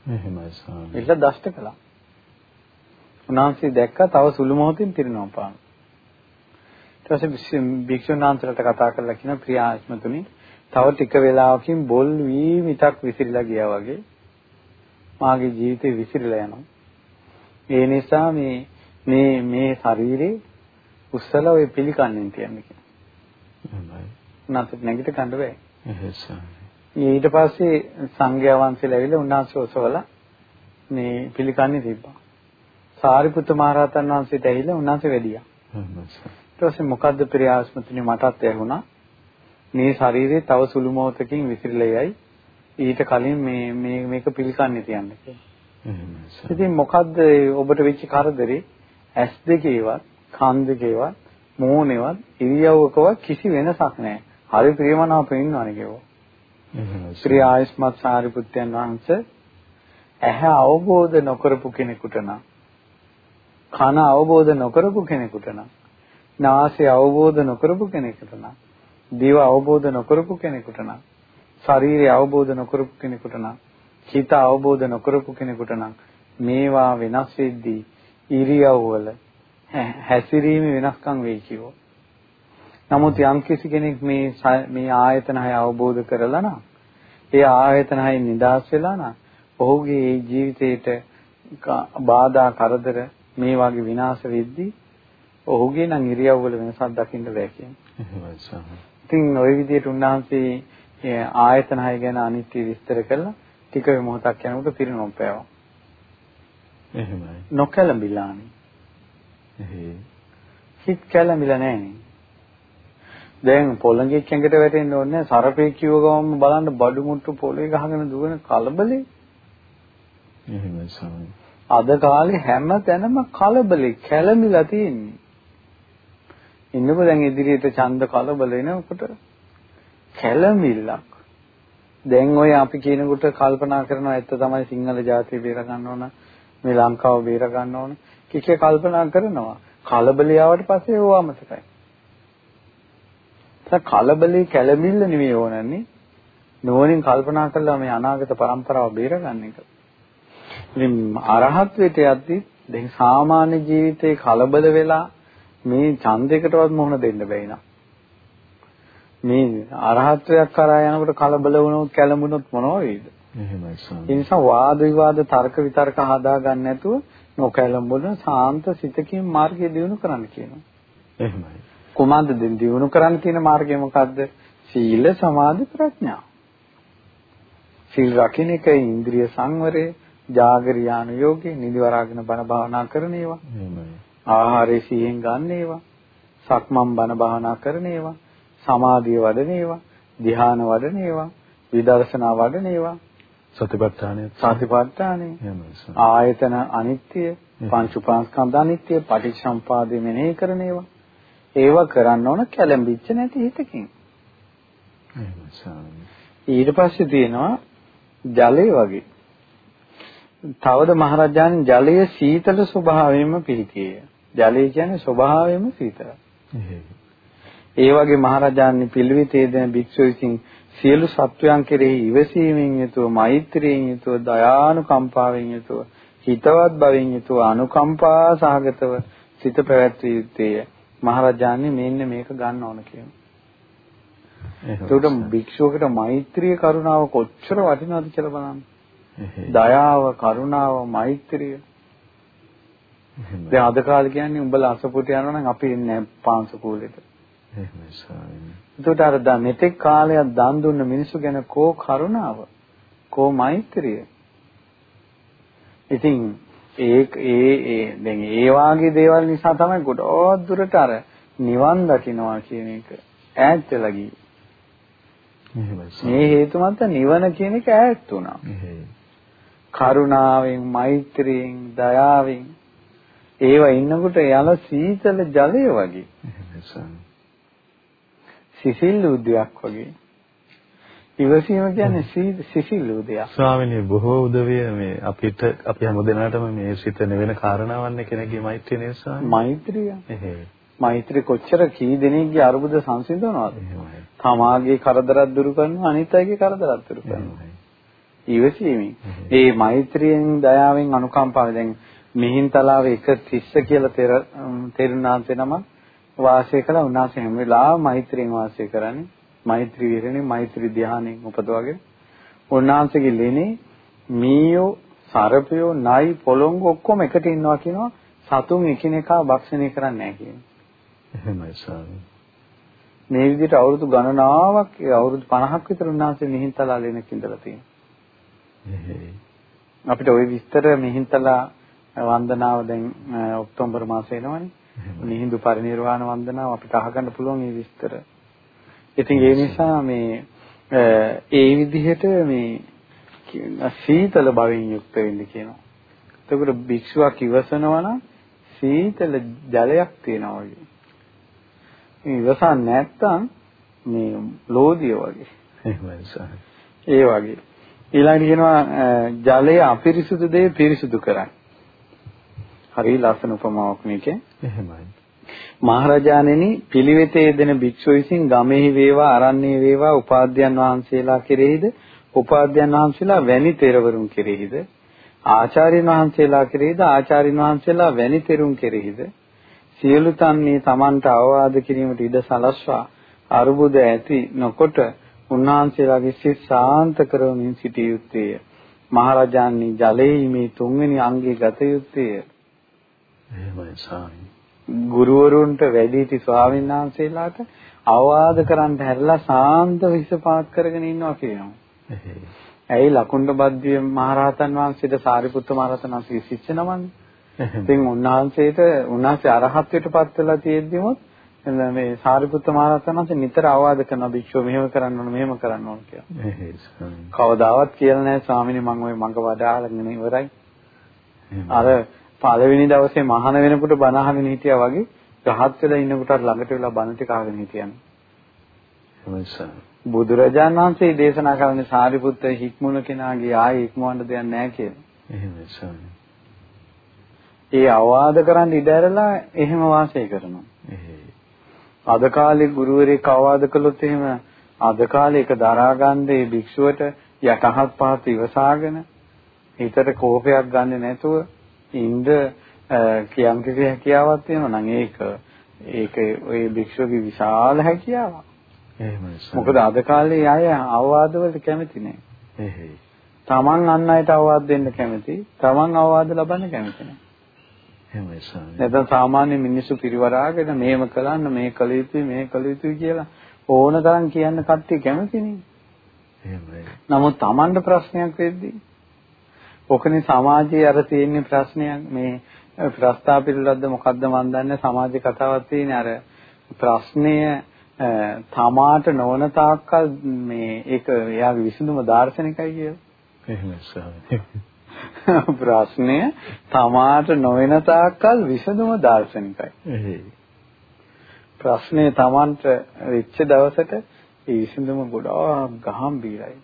එහෙමයි ස්වාමී. එල්ල දෂ්ට කළා. උන්වහන්සේ දැක්කා තව සුළු මොහොතින් පිරිනොම් පාන. ඊට පස්සේ භික්ෂුන් වහන්සේලාට කතා කරලා කියන ප්‍රියාස්මතුනි තව ටික වෙලාවකින් බොල් වී මිටක් විසිරීලා ගියා වගේ මාගේ ජීවිතේ විසිරීලා යනවා. ඒ නිසා මේ මේ මේ ශරීරේ උස්සල ඔය පිළිකන්නෙන් තියන්නේ කියලා. නැත්නම් නැගිට ගන්න බෑ. ඊට පස්සේ සංඝයා වහන්සේලා ඇවිල්ලා උන්වහන්සේ ඔසවලා මේ පිළිකන්නේ තිබ්බා. සාරිපුත්ත මහරහතන් වහන්සේට ඇවිල්ලා උන්වහන්සේ වැඩියා. ඊට පස්සේ මොකද්ද ප්‍රියාස්මතුනි මටත් ඇහුණා. මේ ශරීරේ තව සුළු මොහොතකින් විසිරලා යයි. ඊට කලින් මේ මේ මේක පිළිකන්නේ තියන්න. ඉතින් මොකද්ද ඔබට වෙච්ච කරදරේ? ඇස් දෙකේවත්, කන් දෙකේවත්, මූණේවත්, ඉරියව්වකවත් කිසි වෙනසක් නැහැ. හරි ප්‍රියමනාප ඉන්නවනේ කියවෝ. ශ්‍රී ආයස්මත් සාරිපුත්යන් වහන්සේ ඇහැ අවබෝධ නොකරපු කෙනෙකුට නම් කන අවබෝධ නොකරපු කෙනෙකුට නම් නාසය අවබෝධ නොකරපු කෙනෙකුට නම් දිව අවබෝධ නොකරපු කෙනෙකුට නම් ශරීරය අවබෝධ නොකරපු කෙනෙකුට නම් හිත අවබෝධ නොකරපු කෙනෙකුට නම් මේවා වෙනස් වෙද්දී ඉරියව්වල හැසිරීමේ වෙනස්කම් වෙයි කියෝ. නමුත් යම් කිසි කෙනෙක් මේ මේ ආයතන හය අවබෝධ කරලා නම් ඒ ආයතන හය නිදාස් වෙලා නම් ඔහුගේ ජීවිතේට බාධා කරදර මේ වගේ විනාශ වෙද්දී ඔහුගේ නම් ඉරියව් වල වෙනසක් දකින්න බෑ කියන්නේ. ඉතින් ওই විදිහට උන්වහන්සේ ආයතන හය ගැන අනිත්‍ය විස්තර කළා ටික මොහොතක් යනකොට පිරිනොම් පෑවා. එහෙමයි. නොකැලඹිලානේ. හිත කැළඹිලා නැහනේ. දැන් පොළඟේ කැඟට වැටෙන්න ඕනේ සරපේ කිව්ව ගමන් බලන්න බඩු මුට්ටු පොළේ ගහගෙන දුවන කලබලේ. එහෙමයි ස්වාමී. අද කාලේ හැම තැනම කලබලේ කැළමිලා තියෙන්නේ. ඉන්නකො දැන් ඉදිරියට ඡන්ද කලබල එනකොට කැළමිල්ලක්. දැන් ඔය අපි කියනකොට කල්පනා කරනවා ඇත්ත තමයි සිංහල ජාතිය බේර ගන්න ඕන මේ ලංකාව බේර ගන්න ඕන කිකේ කල්පනා කරනවා කලබලියාවට පස්සේ ඕවා අමතකයි කලබලේ කැළඹිල්ල නෙවෙයි ඕනන්නේ. නෝනින් කල්පනා කළා මේ අනාගත પરම්පරාව බේරගන්න එක. ඉතින් අරහත්වයට යද්දි දැන් සාමාන්‍ය ජීවිතේ කලබල වෙලා මේ ඡන්දයකටවත් මුහුණ දෙන්න බැයි නා. මේ අරහත්වයක් කරා යනකොට කලබල වුණොත් කැළඹුණොත් මොනව වෙයිද? එහෙමයි ස්වාමී. ඒ නිසා වාද විවාද තර්ක විතර්ක හදා ගන්න නැතුව නොකැළඹුණ සාන්ත සිතකින් මාර්ගය දියුණු කරන්න කියනවා. එහෙමයි. දැන් දිනු කරන්න තියෙන මාර්ගය මොකද්ද? සීල සමාධි ප්‍රඥා. සීල් රකින්න එක ඉන්ද්‍රිය සංවරය, ජාගරියාන යෝගේ, නිදිවරාගෙන බණ භාවනා කරන ඒවා. ආහාරය සිහින් ගන්න ඒවා. සක්මන් බණ භාවනා කරන ඒවා. සමාධිය වඩන ඒවා. ධ්‍යාන වඩන ඒවා. විදර්ශනා වඩන ඒවා. සතිපට්ඨානය සතිපට්ඨානය ආයතන අනිත්‍ය පංච උපාස්කන්ධ අනිත්‍ය පටිච්චසම්පාදේ මෙනෙහි කරන ඒවා ඒව කරන්න ඕන කැළඹිච්ච නැති හිතකින්. ඊට පස්සේ තියෙනවා ජලය වගේ. තවද මහරජාණන් ජලයේ සීතල ස්වභාවයෙන්ම පිහිටියේ. ජලය කියන්නේ ස්වභාවයෙන්ම සීතලයි. ඒ වගේ මහරජාණන් පිළිවිතේ දෙන භික්ෂුව විසින් සියලු සත්වයන් කෙරෙහි ඉවසීමෙන් යුතුව මෛත්‍රියෙන් යුතුව දයානුකම්පාවෙන් යුතුව හිතවත් බවෙන් යුතුව අනුකම්පා සහගතව සිත පැවැත්විය යුත්තේය. මහරජාණන් මෙන්න මේක ගන්න ඕන කියනවා. ඒකට භික්ෂුවකට මෛත්‍රිය කරුණාව කොච්චර වටිනවද කියලා බලන්න. දයාව, කරුණාව, මෛත්‍රිය. දැන් අද කාලේ කියන්නේ උඹලා අසපුට යනවා නම් අපි ඉන්නේ පාංශ කූලෙට. එහෙමයි ස්වාමීනි. ඒකට අර දැන් මෙතෙක් කාලයක් දන් දුන්න මිනිස්සු ගැන කෝ කරුණාව, කෝ මෛත්‍රිය. ඉතින් ඒ ඒ ඒ දැන් ඒ වාගේ දේවල් නිසා තමයි ගොඩක් දුරට අර නිවන් දකින්නවා කියන එක ඈත් වෙලා ගියේ. මේ හේතු මත නිවන කියන එක ඈත් වුණා. කරුණාවෙන්, මෛත්‍රියෙන්, දයාවෙන් ඒව ඉන්නකොට යන සීතල ජලය වගේ. සිසිල් උද්‍යයක් වගේ. ඉවසීම කියන්නේ සිසිල් උදයක්. ස්වාමිනේ බොහෝ උදවිය මේ අපිට අපි හැමදෙනාටම මේ සිත නෙවෙන කාරණාවන්නේ කෙනෙක්ගේ මෛත්‍රිය නේ ස්වාමී. මෛත්‍රිය. එහෙයි. මෛත්‍රී කොච්චර කී දෙනෙක්ගේ අරුබුද සංසිඳනවද? තමාගේ කරදරත් දුරු කරනවා අනිත් අයගේ කරදරත් දුරු කරනවා. ඉවසීමෙන්. මේ මෛත්‍රියෙන් දයාවෙන් අනුකම්පාවෙන් දැන් මිහින්තලාවේ එක තිස්ස කියලා තෙරුණාන්සේ නම වාසය කළා. උන්වහන්සේ හැම වෙලාවෙම මෛත්‍රියෙන් වාසය කරන්නේ. මෛත්‍රී විරණේ මෛත්‍රී ධානයෙන් උපදවගෙන උන්වහන්සේගේ ලෙනේ මීයෝ සර්පයෝ නයි පොළොංගු ඔක්කොම එකට ඉන්නවා කියනවා සතුන් එකිනෙකා භක්ෂණය කරන්නේ නැහැ කියනවා. එහෙමයි ස්වාමී. මේ විදිහට අවුරුදු ගණනාවක් අවුරුදු 50ක් විතර උන්වහන්සේ මිහින්තලා ලෙනක ඉඳලා තියෙනවා. අපිට ওই විස්තර මිහින්තලා වන්දනාව දැන් ඔක්තෝබර් මාසේ එනවනේ. [laughs] මිහිඳු පරිනිර්වාණ වන්දනාව අපිට අහගන්න පුළුවන් මේ විස්තර. ඉතින් ඒ නිසා මේ ඒ විදිහට මේ සීතල භවෙන් යුක්ත වෙන්න කියනවා. එතකොට භික්ෂුවක් ඉවසනවා නම් සීතල ජලයක් තියෙනවා වගේ. ඉවසන් නැත්තම් මේ ලෝදිය වගේ. එහෙමයි ඒ වගේ. ඊළඟට කියනවා ජලය අපිරිසුදු දේ පිරිසුදු කරයි. හරි ලස්සන උපමාවක් මේකේ. එහෙමයි. මහරජාණෙනි පිළිවෙතේ දෙන භික්ෂුව විසින් ගමෙහි වේවා අරණ්‍යයේ වේවා උපාධ්‍යයන් වහන්සේලා කෙරෙහිද උපාධ්‍යයන් වහන්සේලා වැනි තෙරවරුන් කෙරෙහිද ආචාර්යන් වහන්සේලා කෙරෙහිද ආචාර්යන් වහන්සේලා වැනි තෙරුන් කෙරෙහිද සියලු තන්නේ Tamanට අවවාද කිරීමට ඉඩ සලස්වා අරුබුද ඇති නොකොට උන්වහන්සේලාගේ සිත් ශාන්ත කරවමින් සිටිය යුත්තේය. මහරජාණනි ජලයේ මේ තුන්වෙනි අංගයේ ගත යුත්තේය. එහෙමයි සාමි. ගුරුවරුන්ට වැඩිහිටි ස්වාමීන් වහන්සේලාට අවවාද කරන්න හැරලා සාන්ත විස පාත් කරගෙන ඉන්නවා කියනවා. ඇයි ලකුණ්ඩ බද්දිය මහරහතන් වහන්සේට සාරිපුත්ත මහරහතන් වහන්සේ ශිෂ්‍ය නමන්නේ? ඉතින් උන්වහන්සේට උන්වහන්සේ අරහත්ත්වයට පත් වෙලා තියෙද්දිමොත් මේ සාරිපුත්ත මහරහතන් වහන්සේ නිතර අවවාද කරන භික්ෂුව මෙහෙම කරන්න ඕන මෙහෙම කරන්න ඕන කියලා. කවදාවත් කියලා නැහැ ස්වාමීනි මම ওই මඟ වඩාගෙන ඉවරයි. අර පළවෙනි දවසේ මහාන වෙනකොට බණ අහගෙන හිටියා වගේ රහත් වෙලා ඉන්නකොට ළඟට වෙලා බණ ටික අහගෙන හිටියන්නේ. බුදුරජාණන් වහන්සේ දේශනා කරන්නේ සාරිපුත්ත හික්මුණ කෙනාගේ ආයේ ඉක්මවන්න දෙයක් නැහැ කියලා. එහෙමයි ස්වාමී. ඒ අවවාද කරන්න ඉඩ ඇරලා එහෙම වාසය කරනවා. අද කාලේ ගුරුවරයෙක් අවවාද කළොත් එහෙම අද කාලේ ඒක දරා ගන්න ඒ භික්ෂුවට යටහත් පහත් ඉවසාගෙන හිතට කෝපයක් ගන්නෙ නැතුව ඉඳ කියම් කිසි හැකියාවක් තියෙනවා නම් ඒක ඒක ওই භික්ෂුවගේ විශාල හැකියාවක්. එහෙමයි. මොකද අද කාලේ අය අවවාද වලට කැමති නෑ. එහෙයි. තමන් අන් අයට අවවාද දෙන්න කැමති. තමන් අවවාද ලබන්න කැමති නෑ. එහෙමයි ස්වාමී. නැත්නම් සාමාන්‍ය මිනිස්සු පිරිවරාගෙන මේව කළන්න මේ කළ යුතුයි මේ කළ යුතුයි කියලා ඕන තරම් කියන්න කට්ටිය කැමතිනේ. එහෙමයි. නමුත් Tamanට ප්‍රශ්නයක් වෙද්දී ඔකනේ සමාජයේ අර තියෙන ප්‍රශ්නයක් මේ ප්‍රස්තාපිරලද්ද මොකද්ද මන් දන්නේ සමාජ කතාවක් තියෙන අර ප්‍රශ්නය තමාට නොවන තාක්කල් මේ ඒක එයාගේ විසඳුම දාර්ශනිකයි කියලා. එහෙමයි ස්වාමී. [laughs] ප්‍රශ්නය තමාට නොවන තාක්කල් විසඳුම දාර්ශනිකයි. ප්‍රශ්නේ තමන්ට වෙච්ච දවසට ඒ විසඳුම ගොඩාක් ගහම්බීරයි.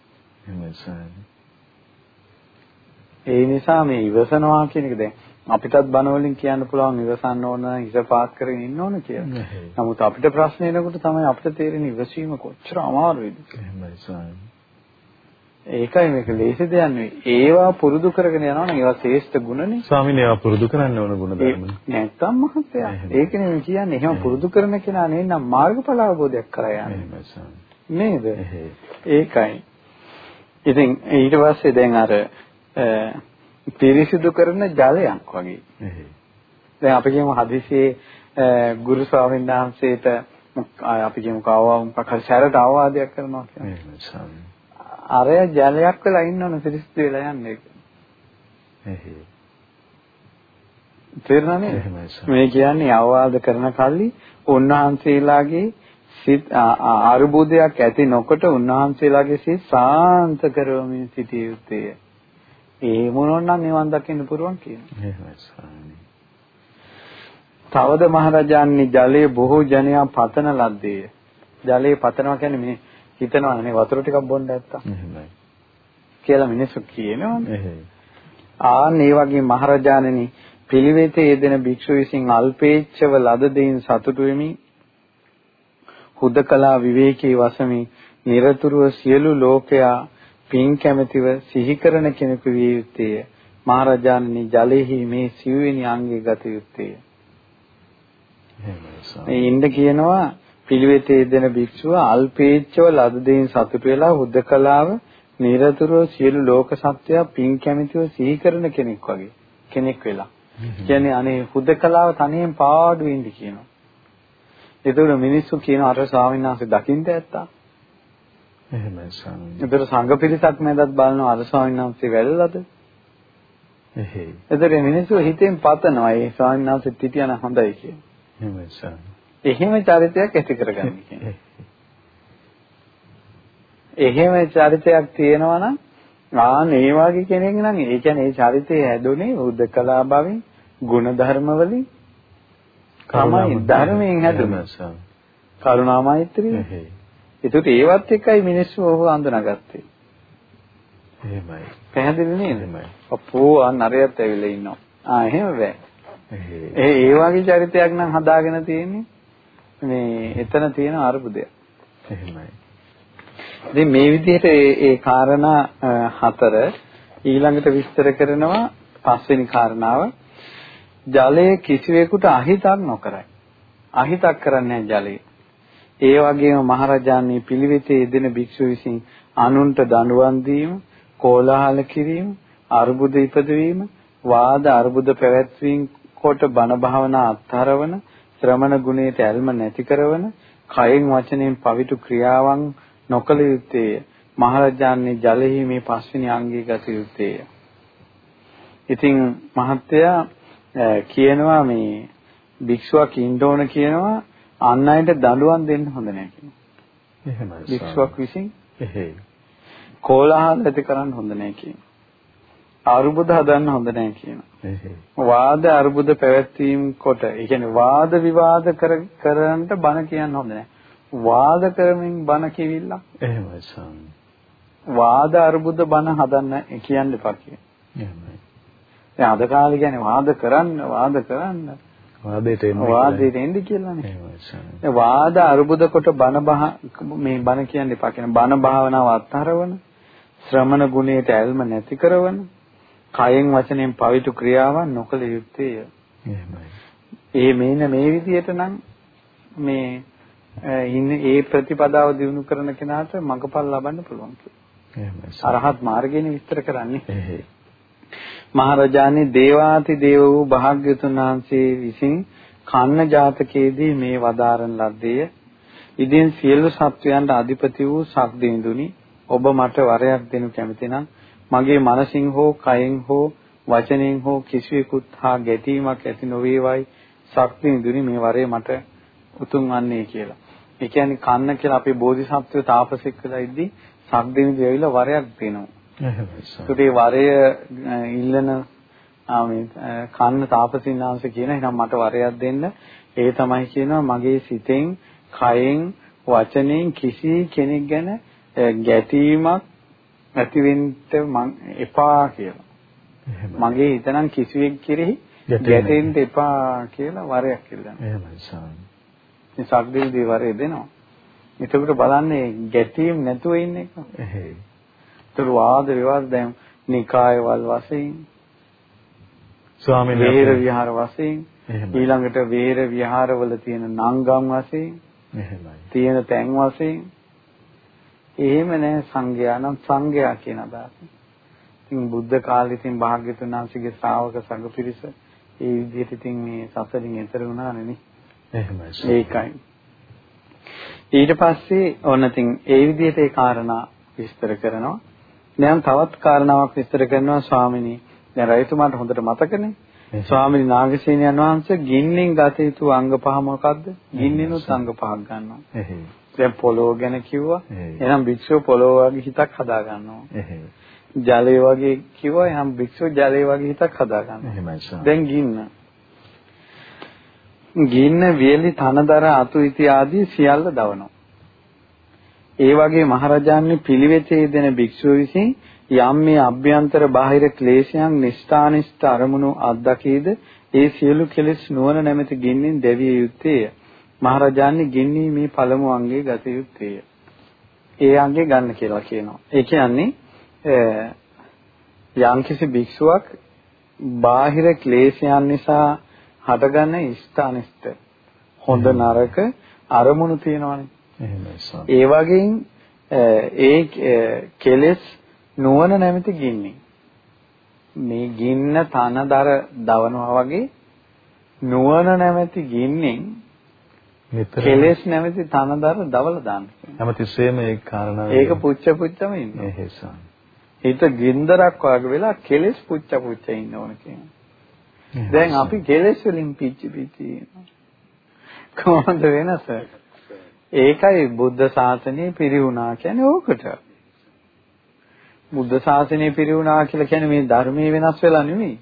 ඒ නිසා මේ ඉවසනවා කියන එක දැන් අපිටත් බන වලින් කියන්න පුළුවන් ඉවසන්න ඕන ඉස පාත් කරගෙන ඉන්න ඕන කියලා. නමුත් අපිට ප්‍රශ්න එනකොට තමයි අපිට තේරෙන්නේ ඉවසීම කොච්චර ස්වාමී. ඒකයි මේක ලේසි දෙයක් නෙවෙයි. ඒවා පුරුදු කරගෙන යනවා නම් ඒවා ශ්‍රේෂ්ඨ ගුණනේ. ස්වාමීන් ඒවා පුරුදු කරන්න ඕන ගුණ ධර්ම. නැත්තම් මහත්තයා. ඒකනේ මේ කියන්නේ. එහෙම පුරුදු කරන කෙනා නෙන්නම් මාර්ගඵල අවබෝධයක් කරා යන්නේ. නේද? ඒකයි. ඉතින් ඊට පස්සේ දැන් අර පිරිසිදු කරන ජලයක් වගේ. දැන් අපි කියමු හදිසියේ ගුරු ස්වාමීන් වහන්සේට අපි කියමු කවවා මොකක් හරි සැරට අවවාදයක් කරනවා කියන්නේ. අරය ජලයක් වෙලා ඉන්න ඕන පිරිසිදු වෙලා යන්නේ. එහේ. තේරුණානේ? මේ කියන්නේ අවවාද කරන කල්ලි උන්වහන්සේලාගේ සිත අරුබුදයක් ඇති නොකොට උන්වහන්සේලාගේ සිත සාන්ත කරවමින් සිටිය යුත්තේ. ඒ මොනොන්නම් නිවන් දකින්න පුරුවන් කියනවා. එහෙමයි ස්වාමී. තවද මහරජාණනි ජලයේ බොහෝ ජනයා පතන ලද්දේය. ජලයේ පතනවා කියන්නේ මේ හිතනවා නේ වතුර ටිකක් බොන්න නැත්තම්. එහෙමයි. කියලා මිනිස්සු කියනවනේ. එහෙයි. ආන් ඒ වගේ මහරජාණනි පිළිවෙතේ යෙදෙන භික්ෂු විසින් අල්පේච්ඡව ලද දෙයින් සතුටු වෙමින් හුදකලා විවේකී වසමින් নিরතුරුව සියලු ලෝකයා පින් කැමැතිව සිහි කරන කෙනෙකු විය යුත්තේය. මහරජාණනි ජලෙහි මේ සිව්වෙනි අංගය ගත යුත්තේය. මේ ඉන්න කියනවා පිළිවෙතේ දෙන භික්ෂුව අල්පේච්ඡව ලද දෙයින් සතුටු වෙලා හුදකලාව නිරතුරුව සියලු ලෝක සත්‍යය පින් කැමැතිව සිහි කරන කෙනෙක් වගේ කෙනෙක් වෙලා. කියන්නේ අනේ හුදකලාව තනියෙන් පාඩු වෙන්න කියනවා. ඒතකොට මිනිස්සු කියන අර ස්වාමීන් වහන්සේ දකින්න ඇත්තා. එහෙමයි ස්වාමීනි. ඒතර සංඝ පිරිසක් මැදත් බලනවා අර ස්වාමීන් වහන්සේ වැළලද? එහෙයි. ඒතර මිනිස්සු හිතෙන් පතනවා ඒ ස්වාමීන් වහන්සේ හිටියන හොඳයි කියලා. එහෙමයි ස්වාමීනි. එහෙම චරිතයක් ඇති කරගන්න කියන්නේ. එහෙම චරිතයක් තියෙනවා නම් ආන් ඒ වගේ කෙනෙක් නම් ඒ කියන්නේ ඒ චරිතය හැදුනේ උද්දකලා භවෙන් ගුණ ධර්ම වලින් තමයි ධර්මයෙන් හැදුනේ. කරුණා මෛත්‍රිය. ඒකට ඒවත් එකයි මිනිස්සු ඔහු අඳුනාගත්තේ. එහෙමයි. පැහැදිලි නේද? එහෙමයි. අපෝ අන්න අරයත් ඇවිල්ලා ඉන්නවා. ආ එහෙම බෑ. ඒ ඒ වගේ චරිතයක් නම් හදාගෙන තියෙන්නේ මේ එතන තියෙන අරුබුදයක්. එහෙමයි. ඉතින් මේ විදිහට ඒ කාරණා හතර ඊළඟට විස්තර කරනවා පස්වෙනි කාරණාව ජලය කිසිවෙකුට අහිතක් නොකරයි. අහිතක් කරන්නේ ජලය. ඒ වගේම මහරජාණන් පිළිවෙතේ යෙදෙන භික්ෂු විසින් අනුන්ට දඬුවම් දීම, කෝලාහල කිරීම, අරුබුද ඉපදවීම, වාද අරුබුද පැවැත්වීම කොට බණ භාවනා අත්හරවන, ශ්‍රමණ ගුණයට ඇල්ම නැති කරවන, කයෙන් වචනයෙන් පවිතු ක්‍රියාවන් නොකළ යුත්තේය. මහරජාන්නේ ජලෙහි මේ පස්වෙනි අංගය ගත යුත්තේය. ඉතින් මහත්තයා කියනවා මේ භික්ෂුවක් ඉන්න ඕන කියනවා අන් අයට දඬුවම් දෙන්න හොඳ නැහැ කියනවා. එහෙමයි. භික්ෂුවක් විසින් එහෙයි. කෝලාහල ඇති කරන්න හොඳ නැහැ කියනවා. අරුබුද හදන්න හොඳ නැහැ කියනවා. වාද අරුබුද පැවැත්වීම කොට, ඒ කියන්නේ වාද විවාද කර කරන්නට බණ කියන්න හොඳ නැහැ. වාද කරමින් බණ කිවිලා එහෙමයි ස්වාමී. වාද අරුබුද බණ හදන්න කියන්න එපා කියන. එහෙමයි. දැන් අද කාලේ කියන්නේ වාද කරන්න වාද කරන්න වාදයට එන්න වාදයට එන්න කියලානේ. එහෙමයි. වාද අරුබුද කොට බණ බහ මේ බණ කියන්න එපා කියන බණ භාවනාව අත්හරවන ශ්‍රමණ ගුණයට ඇල්ම නැති කරවන කයෙන් වචනයෙන් පවිතු ක්‍රියාවන් නොකළ යුත්තේය. එහෙමයි. ඒ මේන මේ විදිහට නම් මේ ඉන්නේ ඒ ප්‍රතිපදාව දිනු කරන කෙනාට මඟපල් ලබන්න පුළුවන් එහෙමයි. අරහත් මාර්ගයෙන් විස්තර කරන්නේ. එහෙයි. මහරජාණන් දේවාති දේව වූ භාග්‍යතුන් වහන්සේ විසින් කන්න ජාතකයේදී මේ වදාරන ලද්දේ ඉදින් සියලු සත්වයන්ට අධිපති වූ සක්දේඳුනි ඔබ මට වරයක් දෙනු කැමති නම් මගේ මනසින් හෝ කයෙන් හෝ වචනෙන් හෝ කිසිවෙකුත් හා ගැටීමක් ඇති නොවේවයි සක්දේඳුනි මේ වරේ මට උතුම් වන්නේ කියලා. ඒ කියන්නේ කන්න කියලා අපේ බෝධිසත්ව තාපසෙක් වෙලා ඉද්දි සක්දෙවිඳ ඇවිල්ලා වරයක් දෙනවා. එහෙමයි. වරය ඉල්ලන කන්න තාපසින්නාංශ කියන එහෙනම් මට වරයක් දෙන්න. ඒ තමයි කියනවා මගේ සිතෙන්, කයෙන්, වචනෙන් කිසි කෙනෙක් ගැන ගැටීමක් ඇති වෙන්න මං එපා කියලා. මගේ හිතනම් කිසිවෙක් කෙරෙහි ගැටෙන්න එපා කියලා වරයක් ඉල්ලනවා. එහෙමයි ස්වාමී. මේ සක්දේවි දේවරේ දෙනවා. එතකොට බලන්නේ ගැටීම් නැතුව ඉන්න එක. එහෙයි. ඒතර වාද විවාද දැන් නිකායවල වශයෙන් ස්වාමීන් වහන්සේ වේර විහාර වශයෙන් ඊළඟට වේර විහාරවල තියෙන නංගම් වශයෙන් එහෙමයි. තියෙන තැන් වශයෙන් එහෙම නැහැ සංඝයා නම් සංඝයා කියන අදහස. ඉතින් බුද්ධ කාලේ ඉතින් භාග්‍යතුන් වහන්සේගේ ශ්‍රාවක සංඝ පිරිස ඒ විදිහට ඉතින් මේ සසරින් එතර වුණානේ නේ. එහෙමයි. ඒකයි. ඊට පස්සේ ඕන ඉතින් ඒ විදිහට ඒ කාරණා විස්තර කරනවා. දැන් තවත් කාරණාවක් විස්තර කරනවා ස්වාමිනී. දැන් රජතුමාට හොඳට මතකනේ. ස්වාමීන් නාගසේනයන් වහන්සේ ගින්නෙන් ගත යුතු අංග පහ මොකක්ද? ගින්නෙනුත් අංග පහක් ගන්නවා. දැන් පොළොව ගැන කිව්වා. එහෙනම් භික්ෂුව පොළොව වගේ හිතක් හදා ගන්නවා. ජලය වගේ කිව්වා එහෙනම් භික්ෂුව ජලය වගේ හිතක් හදා ගන්නවා. දැන් ගින්න. ගින්න වියලි තනදර අතු ඉති ආදී සියල්ල දවනවා. ඒ වගේ මහරජාණන් පිළිවෙතේ දෙන භික්ෂුව විසින් යම් මේ අභ්‍යන්තර බාහිර ක්ලේශයන් නිස්ථානිෂ්ඨ අරමුණු අත්දකීද ඒ සියලු කෙලෙස් නුවණ නැමැති ගින්නෙන් දැවිය යුත්තේය. මහරජාණන් ගින්නී මේ පළමු අංගේ ගත යුත්තේය. ඒ අංගේ ගන්න කියලා කියනවා. ඒ කියන්නේ යම්කිසි භික්ෂුවක් බාහිර ක්ලේශයන් නිසා හටගන්න ඉෂ්ඨානිෂ්ඨ හොඳ නරක අරමුණු තියෙනවානේ. එහෙමයි ඒ වගේන් ඒ කෙලෙස් නුවණ නැමැති ගින්නේ. මේ ගින්න තනදර දවනවා වගේ නුවණ නැමැති ගින්නෙන් කෙලෙස් නැමැති තනදර දවල දාන්න. හැමතිස්සෙම ඒ කාරණාව ඒක පුච්ච පුච්චම ඉන්නවා. එහෙසම්. හිත ගින්දරක් වගේ වෙලා කෙලෙස් පුච්ච පුච්ච ඉන්න ඕන කියනවා. දැන් අපි කෙලෙස් වලින් පිච්චි පිච්චි ඉන්නවා. කොහොමද වෙනස? ඒකයි බුද්ධ ශාසනය පිරිහුණා කියන්නේ ඕකට. බුද්ධ ශාසනය පිරිහුණා කියලා කියන්නේ මේ ධර්මයේ වෙනස් වෙලා නෙමෙයි.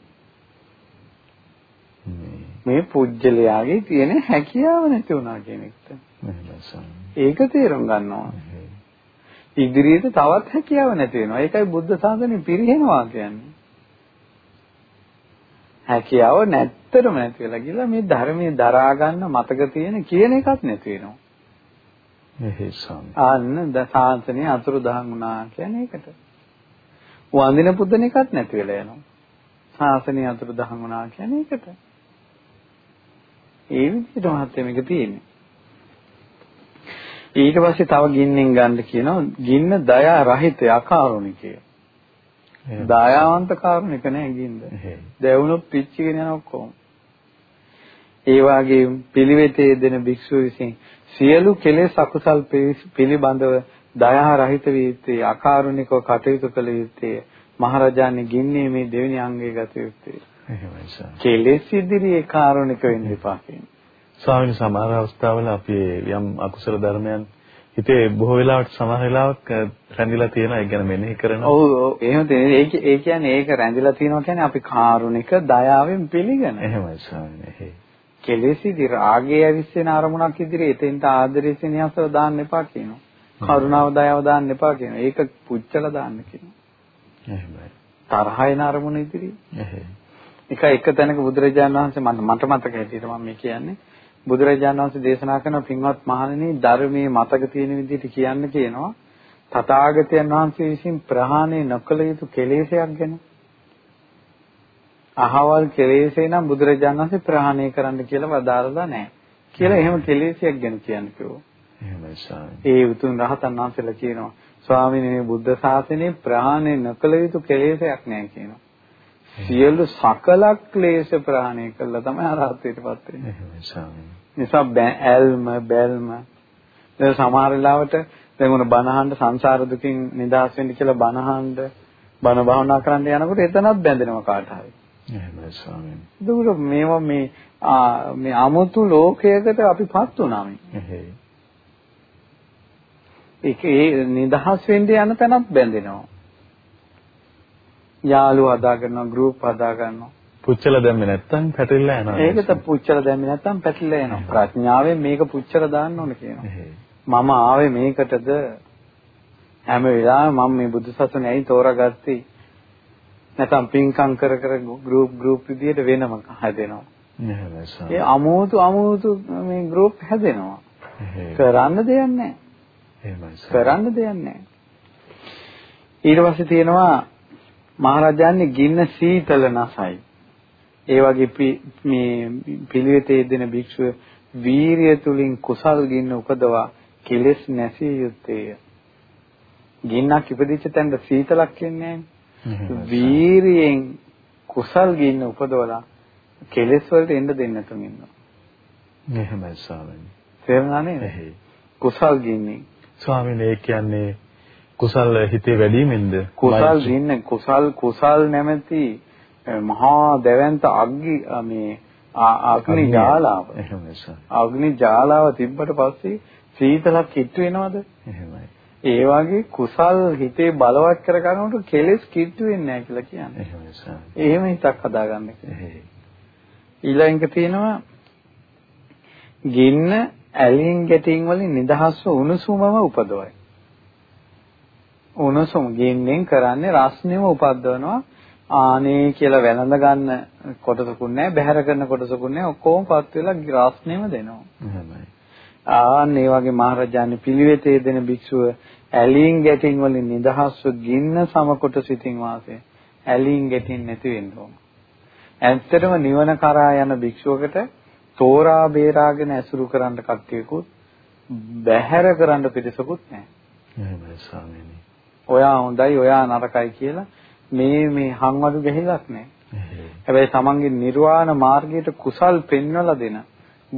මේ පුජ්‍යලයාගේ තියෙන හැකියාව නැති වුණා කියන එකට. ඒක තේරුම් ගන්නවා. ඉදිරියට තවත් හැකියාව නැති වෙනවා. ඒකයි බුද්ධ ශාසනය පිරිහෙනවා කියන්නේ. හැකියාව නැත්තරම නැති වෙලා ගිහලා මේ ධර්මයේ දරා ගන්න මතක තියෙන කියන එකක් නැති වෙනවා. එහෙසම්. අන්න දසාන්තනේ අතුරුදහන් වුණා කියන්නේ ඒකට. වඳින පුදන එකක් නැති වෙලා යනවා. ශාසනය අතුරුදහන් වුණා කියන්නේ ඒකට. ඒ විදිහට මහත්ය මේක තියෙන්නේ. ඊට පස්සේ තව ගින්නෙන් ගන්න කියනවා ගින්න දයා රහිත අකාරුණිකය. දයාවන්ත කාරුණික නෑ ගින්ද. දැවුනොත් පිච්චිගෙන යන ඔක්කොම. ඒ වාගේ පිළිවෙතේ දෙන භික්ෂුව විසින් සියලු කෙලෙස් අකුසල් පිළිබඳව දයා රහිත විය යුත්තේ අකාරුණිකව කටයුතු කළ යුත්තේ මහරජාණන් ගින්නේ මේ දෙවෙනි අංගයේ ගත යුත්තේ. එහෙමයි සර්. කෙලෙස් ඉදිරියේ කාරුණික වෙන්න එපා කියන්නේ. ස්වාමීන් සමහර අවස්ථාවල අපි යම් අකුසල ධර්මයන් හිතේ බොහෝ වෙලාවට සමහර වෙලාවක් රැඳිලා තියෙනවා ඒ ගැන මෙනෙහි කරනවා. ඔව් එහෙම තියෙනවා. ඒ කියන්නේ ඒක රැඳිලා තියෙනවා කියන්නේ අපි කාරුණික දයාවෙන් පිළිගන්න. එහෙමයි ස්වාමීනි. කෙලෙසිදි රාගය ඇවිස්සෙන අරමුණක් ඉදිරියේ එතෙන්ට ආදරේ සෙනෙහසව දාන්න එපා කියනවා. කරුණාව දයාව දාන්න එපා කියනවා. ඒක පුච්චලා දාන්න කියනවා. එහෙමයි. තරහ එන අරමුණ ඉදිරියේ. එහෙයි. එක එක තැනක බුදුරජාණන් වහන්සේ මට මතක හැටියට මම මේ කියන්නේ බුදුරජාණන් වහන්සේ දේශනා කරන පින්වත් මහණෙනි ධර්මයේ මතක තියෙන විදිහට කියන්න කියනවා තථාගතයන් වහන්සේ විසින් ප්‍රහාණය නොකළ යුතු කෙලෙසයක් ගැන අහවල් කෙලෙසේ නම් බුදුරජාණන් වහන්සේ ප්‍රහාණය කරන්න කියලා වදාරලා නැහැ කියලා එහෙම කෙලෙසයක් ගැන කියන්න කිව්වා. එහෙමයි ස්වාමී. ඒ උතුම් රහතන් වහන්සේලා කියනවා ස්වාමීනි මේ බුද්ධ ශාසනයේ ප්‍රහාණය නොකළ යුතු කෙලෙසයක් නැහැ කියනවා. සියලු සකල ක්ලේශ ප්‍රහාණය කළා තමයි අරහත්ත්වයටපත් වෙන්නේ. එහෙමයි ස්වාමී. නිසා ඇල්ම බැල්ම දැන් සමහර වෙලාවට දැන් මොන බනහඬ සංසාර දුකින් නිදහස් වෙන්න කියලා බනහඬ බන භාවනා කරන්න යනකොට එතනත් බැඳෙනවා කාට හරි. එහෙමයි ස්වාමීන්. ඒක මේවා මේ මේ 아무තු ලෝකයකට අපිපත් වුණා මේ. ඒක ඒ නිදහස් වෙන්න යන තැනත් බැඳෙනවා. යාළුවෝ හදා ගන්නවා, ගෲප් හදා ගන්නවා. පුච්චලා දැම්මේ නැත්තම් පැටලිලා යනවා. ඒකත් පුච්චලා දැම්මේ නැත්තම් පැටලිලා යනවා. ප්‍රඥාවෙන් මේක පුච්චලා දාන්න ඕන කියනවා. මම ආවේ මේකටද හැම වෙලාවෙම මම මේ බුදුසසුනේ ඇයි තෝරාගත්තේ? නැත්නම් පින්කම් කර කර ගෲප් ගෲප් විදියට වෙනම හැදෙනවා. ඒ අමෝතු අමෝතු මේ ගෲප් හැදෙනවා. කරන්න දෙයක් නැහැ. කරන්න දෙයක් නැහැ. ඊට පස්සේ තියෙනවා මහරජාන්නේ ගින්න සීතල නැසයි. ඒ වගේ මේ පිළිවෙතේ දෙන භික්ෂුව වීරිය තුලින් කුසල් ගින්න උපදවා කෙලෙස් නැසිය යුත්තේය. ගින්නක් ඉපදිච්ච තැනට සීතලක් කියන්නේ වීරියෙන් කුසල් ගින්න උපදවලා කෙලෙස් වලට එන්න දෙන්න නැතුන් ඉන්නවා. එහෙමයි ස්වාමීනි. තේරුණා නේද? කුසල් ගින්නේ. ස්වාමීනි ඒ කියන්නේ කුසල් හිතේ වැඩිමින්ද? කුසල් ගින්න කුසල් කුසල් නැමැති මහා දැවැන්ත අග්ගි මේ අග්නි ජාලාව. එහෙමයි සර්. අග්නි ජාලාව තිබ්බට පස්සේ සීතලක් කිට්ටු වෙනවද? එහෙමයි. ඒ වගේ කුසල් හිතේ බලවත් කර ගන්නකොට කෙලෙස් කිට්ටු වෙන්නේ නැහැ කියලා කියන්නේ. එහෙමයි සර්. එහෙම හිතක් හදාගන්න එහෙයි. ඊළඟට තියෙනවා ගින්න ඇලින් ගැටින් වලින් නිදහස්ව උණුසුමම උපදවයි. උණුසුම ගින්නෙන් කරන්නේ රස්නෙම උපද්දවනවා ආනේ කියලා වැළඳ ගන්න කොටසකුත් නැහැ බැහැර කරන කොටසකුත් නැහැ ඔක්කොම පත් වෙලා රස්නෙම දෙනවා. එහෙමයි. ආන් ඒ වගේ මහරජාණන් පිළිවෙතේ දෙන භික්ෂුව ඇලීන් ගැටින් වලින් නිදහස්ව ගින්න සමකොට සිටින් වාසය. ඇලීන් ගැටින් නැති වෙන්න ඕන. ඇත්තටම නිවන කරා යන භික්ෂුවකට තෝරා බේරාගෙන ඇසුරු කරන්න කට්ටියකුත් බැහැර කරන්න පිටසකුත් නැහැ. ඔයා හොඳයි ඔයා නරකයි කියලා මේ මේ හංවඩු ගහලක් නැහැ. හැබැයි තමන්ගේ නිර්වාණ මාර්ගයට කුසල් පෙන්වලා දෙන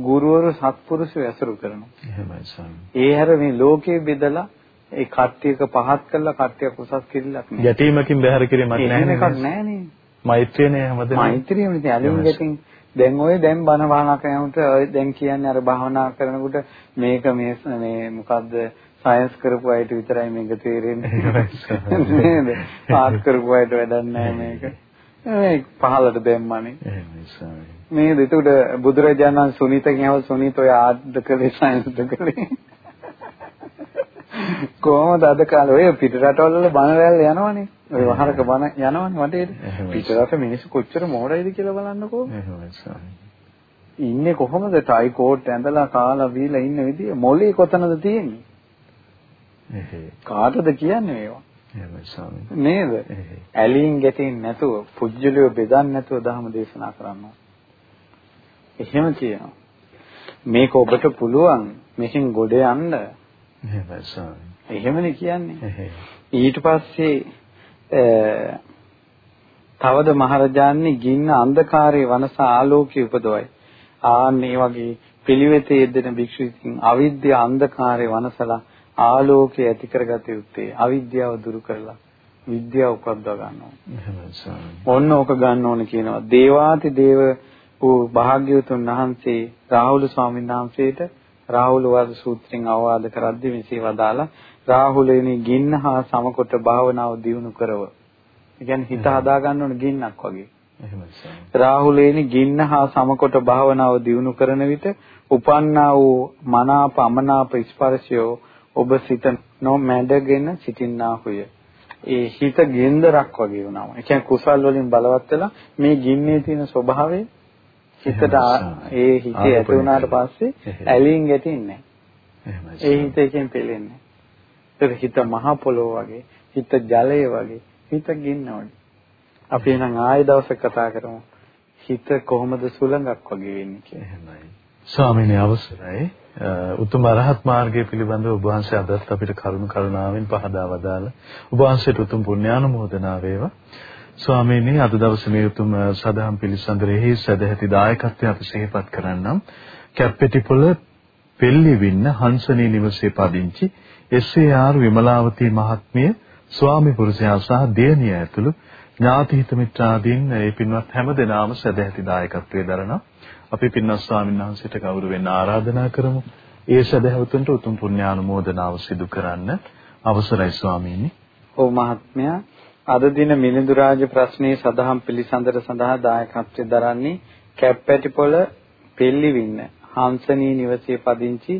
ගුරුවරු සත්පුරුෂය ඇසුරු කරනවා. එහෙමයි ස්වාමී. ඒ හැර මේ ලෝකේ බෙදලා ඒ කට්ටියක පහත් කරලා කට්ටිය කුසස් කිරිල්ලක් නෑ. ගැටීමකින් බැහැර කිරීමක් නැහැ නේද? එකක් නෑනේ. මෛත්‍රියනේ හැමදේම. මෛත්‍රියනේ ඉතින් ඇලුම් ගැටින් දැන් ඔය දැන් බණ භාවනා කරනකොට ඔය දැන් කියන්නේ අර භාවනා කරනකොට මේක මේ මේ මොකද්ද සයන්ස් කරපු අයට විතරයි මේක තේරෙන්නේ නේද? පාස් කරපු අයට වැඩක් නැහැ මේක. මේ පහලට දැම්මනේ. එහෙමයි ස්වාමී. නේද? ඒකට බුදුරජාණන් සුනීතගෙන් අහව සුනීත ඔය ආඩ කළේ සයන්ස්ද කළේ. කොහොමද අද කාලේ ඔය පිට රටවල වල බණ රැල්ල යනවනේ. ඔය වහරක බණ යනවනේ වටේට. පිට රට මිනිස්සු කොච්චර මෝඩයිද කියලා බලන්නකෝ. එහෙමයි ස්වාමී. ඉන්නේ කොහොමද ටයි කෝට් ඇඳලා කාලා බීලා ඉන්න විදිය මොලේ කොතනද තියෙන්නේ? එහෙයි. කාටද කියන්නේ මේවා? නේද? ඇලීන් ගැටීන් නැතුව, පුජ්‍යලිය බෙදන්න නැතුව ධර්ම දේශනා කරනවා. එහෙම කියනවා. මේක ඔබට පුළුවන් මෙහින් ගොඩ යන්න. එහෙමනේ කියන්නේ. ඊට පස්සේ තවද මහරජාන්නේ ගින්න අන්ධකාරයේ වනස ආලෝකයේ උපදවයි. ආන් මේ වගේ පිළිවෙතේ යෙදෙන භික්ෂුන් අවිද්‍යා අන්ධකාරයේ වනසලා ආලෝකය ඇති කරගත යුත්තේ අවිද්‍යාව දුරු කරලා විද්‍යාව උපද්දව ගන්නවා. ඔන්න ඕක ගන්න ඕන කියනවා. දේවාති දේව වූ භාග්‍යවතුන් වහන්සේ රාහුල ස්වාමීන් වහන්සේට රාහුල වද සූත්‍රයෙන් අවවාද කරද්දී මෙසේ වදාලා රාහුලේනි ගින්න හා සමකොට භාවනාව දියුණු කරව. ඒ කියන්නේ හිත හදා ගන්න ඕන ගින්නක් වගේ. රාහුලේනි ගින්න හා සමකොට භාවනාව දියුණු කරන විට උපන්නා වූ මනාප අමනාප ස්පර්ශයෝ ඔබ සිත නොමැඩගෙන සිටින්නාහුය. ඒ හිත ගෙන්දරක් වගේ වුණාම. ඒ කියන්නේ කුසල් වලින් බලවත් වෙලා මේ ගින්නේ තියෙන ස්වභාවය හිතට ඒ හිතේ ඇති වුණාට පස්සේ ඇලීම් ගැටින්නේ ඒ හිත එකෙන් පෙලෙන්නේ. ඒක හිත මහ පොළොව වගේ, හිත ජලය වගේ, හිත ගින්න වගේ. අපි එහෙනම් ආයෙ දවසක් කතා කරමු. හිත කොහොමද සුළඟක් වගේ වෙන්නේ කියලා. එහෙමයි. ස්වාමීනි අවසරයි. උතුම් අරහත් මාර්ගය පිළිබඳව ඔබ වහන්සේ අදත් අපිට කරුණු කරුණාවෙන් පහදා වදාළ ඔබ වහන්සේට උතුම් පුණ්‍යානුමෝදනා වේවා. ස්වාමීනි අද දවසේ මේ උතුම් සදහම් පිළිසඳරෙහි සදැහැති දායකත්වය අපි සිහිපත් කරන්නම්. කැප්පෙටිපොළ පෙල්ලිවින්න හංසනී නිවසේ පදිංචි එස්.ආර් විමලාවතී මහත්මිය ස්වාමි පුරුෂයා සහ දියණිය ඇතුළු ඥාති හිත මිත්‍රාදීන් ඒ පින්වත් හැම දෙනාම සදැහැති දායකත්වයේ දරනවා. අපි පින්වත් ස්වාමීන් වහන්සේට ගෞරවයෙන් ආරාධනා කරමු. ඒ සදහැවතුන්ට උතුම් පුණ්‍යානුමෝදනාව සිදු කරන්න අවසරයි ස්වාමීනි. ඔව් මහත්මයා අද දින මිලිඳු රාජ ප්‍රශ්නයේ සදහම් පිළිසඳර සඳහා දායකත්වයෙන් දරන්නේ කැප්පැටිපොළ පෙල්ලිවින්න හංසනී නිවසේ පදිංචි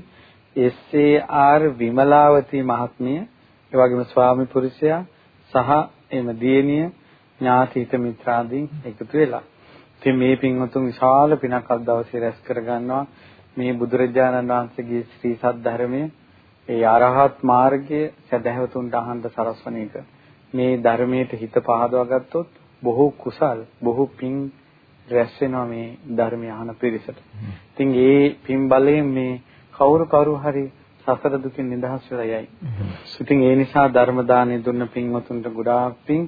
එස්.ආර් විමලාවතී මහත්මිය ඒ වගේම ස්වාමි පුරුෂයා සහ එම දියණිය ඥාති හිත මිත්‍රාදීන් එකතු වෙලා ඉතින් මේ පින්වතුන් විශාල පිනක් අද දවසේ රැස් කරගන්නවා. මේ බුදුරජාණන් වහන්සේගේ ශ්‍රී සද්ධර්මයේ ඒ අරහත් මාර්ගයේ සදහවතුන්ට අහන්න සරස්වන එක. මේ ධර්මයට හිත පහදවා ගත්තොත් බොහෝ කුසල් බොහෝ පින් රැස් වෙනවා මේ ධර්මය අහන පිරිසට. ඉතින් ඒ පින් බලයෙන් මේ කවුරු කවුරු හරි සසර දුකින් නිදහස් වෙලා යයි. ඉතින් ඒ නිසා ධර්ම දානෙ දුන්න පින්වතුන්ට ගොඩාක් පින්.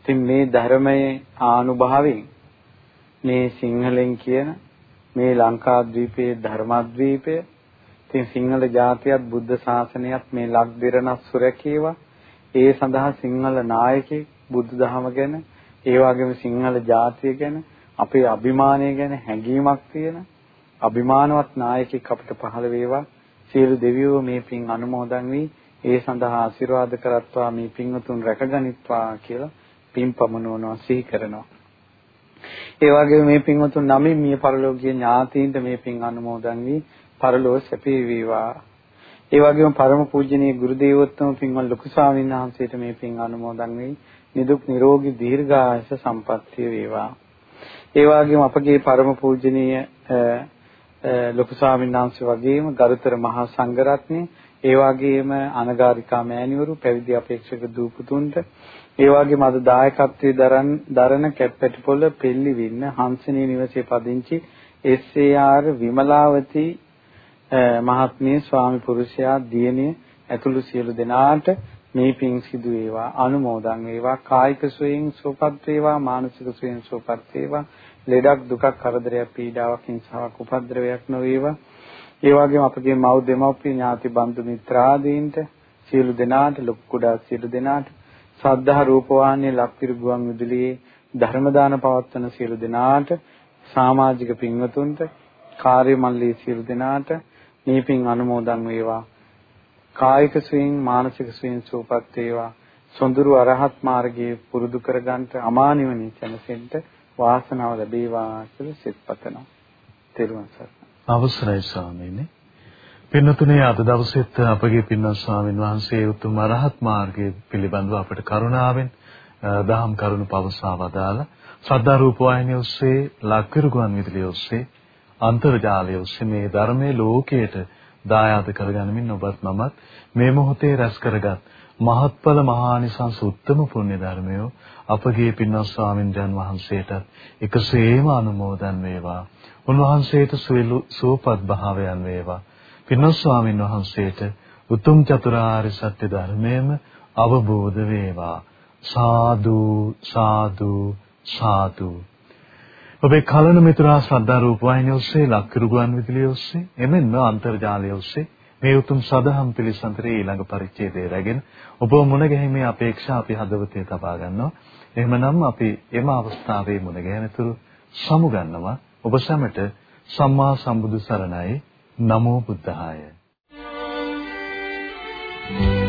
ඉතින් මේ ධර්මයේ ආනුභාවයෙන් මේ සිංහලෙන් කියන මේ ලංකාද්වීපයේ ධර්මද්වීපය ඉතින් සිංහල ජාතියත් බුද්ධ ශාසනයත් මේ ලක්දිරණ සුරකේවා ඒ සඳහා සිංහල නායකයෙක් බුදු දහම ගැන ඒ වගේම සිංහල ජාතිය ගැන අපේ අභිමානය ගැන හැඟීමක් තියෙන අභිමානවත් නායකයෙක් අපිට පහළ වේවා. සියලු දෙවියෝ මේ පින් අනුමෝදන් වී ඒ සඳහා ආශිර්වාද කරත්වා මේ පින්වතුන් රැකගනිත්වා කියලා පින් පමනවනවා සිහි කරනවා. ඒ වගේම මේ පින්වතුන් නමින් මිය පරලෝකීය ඥාතීන්ට මේ පින් අනුමෝදන් වී පරලෝක සැපී වේවා. ඒ වගේම පරම පූජනීය ගුරු දේවෝත්තම පින්වත් ලොකු ස්වාමීන් වහන්සේට මේ පින් අනුමෝදන් වී නිදුක් නිරෝගී දීර්ඝායස සම්පන්නිය වේවා. ඒ වගේම අපගේ පරම පූජනීය ලොකු ස්වාමීන් වහන්සේ වගේම ගරුතර මහා සංඝරත්නය ඒ වගේම අනගාരികා මෑණිවරු පැවිදි අපේක්ෂක දූපුතුන්ට ඒ වගේම අද දායකත්වයේ දරන දරන කැප්පැටිපොළ පෙල්ලිවින්න හංසනී නිවසේ පදිංචි එස්.ආර් විමලාවති මහත්මිය ස්වාමි පුරුෂයා දියණිය ඇතුළු සියලු දෙනාට මේ පින් සිදු වේවා අනුමෝදන් වේවා කායික සුවයෙන් සුවපත් වේවා මානසික සුවයෙන් සුවපත් වේවා ලෙඩක් දුකක් කරදරයක් පීඩාවක් හිංසාවක් උපද්‍රවයක් නොවේවා. ඒ වගේම අපගේ මව් දෙමව්පිය ඥාති බන්දු මිත්‍රාදීන්ට සියලු දෙනාට ලොකු කුඩා සියලු දෙනාට සද්ධා රූපවාහිනිය ලක්තිරු ගුවන් විදුලියේ ධර්ම දාන පවත්වන සියලු දෙනාට සමාජික පින්වතුන්ට කාර්ය මල්ලී සියලු දෙනාට මේ පින් අනුමෝදන් වේවා කායික සුවයෙන් මානසික සුවයෙන් සූපත් වේවා සොඳුරු අරහත් මාර්ගයේ පුරුදු කරගන්නට අමා නිවනින් සැනසෙන්න වාසනාව ලැබේවා කියලා සිත පතනවා. තෙරුවන් සරණයි. අවසරයි ස්වාමීනි. පින්නතුනේ අද දවසෙත් අපගේ පින්වත් ස්වාමින් වහන්සේ උතුම් අරහත් මාර්ගය පිළිබඳව අපට කරුණාවෙන් දහම් කරුණු පවසා වදාලා ශ්‍රද්ධා රූප වාහිනිය ඔස්සේ ලක්විරු ගුවන් විදුලිය ඔස්සේ අන්තර්ජාලය ඔස්සේ මේ ධර්මයේ ලෝකයට දායාද කරගනිමින් ඔබත් මමත් මේ මොහොතේ රැස් කරගත් මහත්ඵල මහානිසංස උත්තම පුණ්‍ය ධර්මය අපගේ පින්වත් ස්වාමින්දයන් වහන්සේටත් එකසේම අනුමෝදන් වේවා උන්වහන්සේට සුවපත් භාවයන් වේවා. පින්වත් ස්වාමින් වහන්සේට උතුම් චතුරාර්ය සත්‍ය ධර්මයේම අවබෝධ වේවා. සාදු සාදු සාදු ඔබේ කලන මිතුරා ශ්‍රද්ධා රූප වාහිනිය ඔස්සේ ලක්කිරු ගුවන් විදුලිය ඔස්සේ එමෙන්ම අන්තර්ජාලය ඔස්සේ මේ උතුම් සදහම් පිළිසඳරේ ඊළඟ පරිච්ඡේදය රැගෙන ඔබ මුණ ගැහිමේ අපේක්ෂා අපි හදවතේ තබා ගන්නවා. එහෙමනම් අපි එම අවස්ථාවේ මුණ ගැහෙනතුරු සමු ගන්නවා ඔබ සැමට සම්මා සම්බුදු සරණයි නමෝ බුද්ධාය Thank you.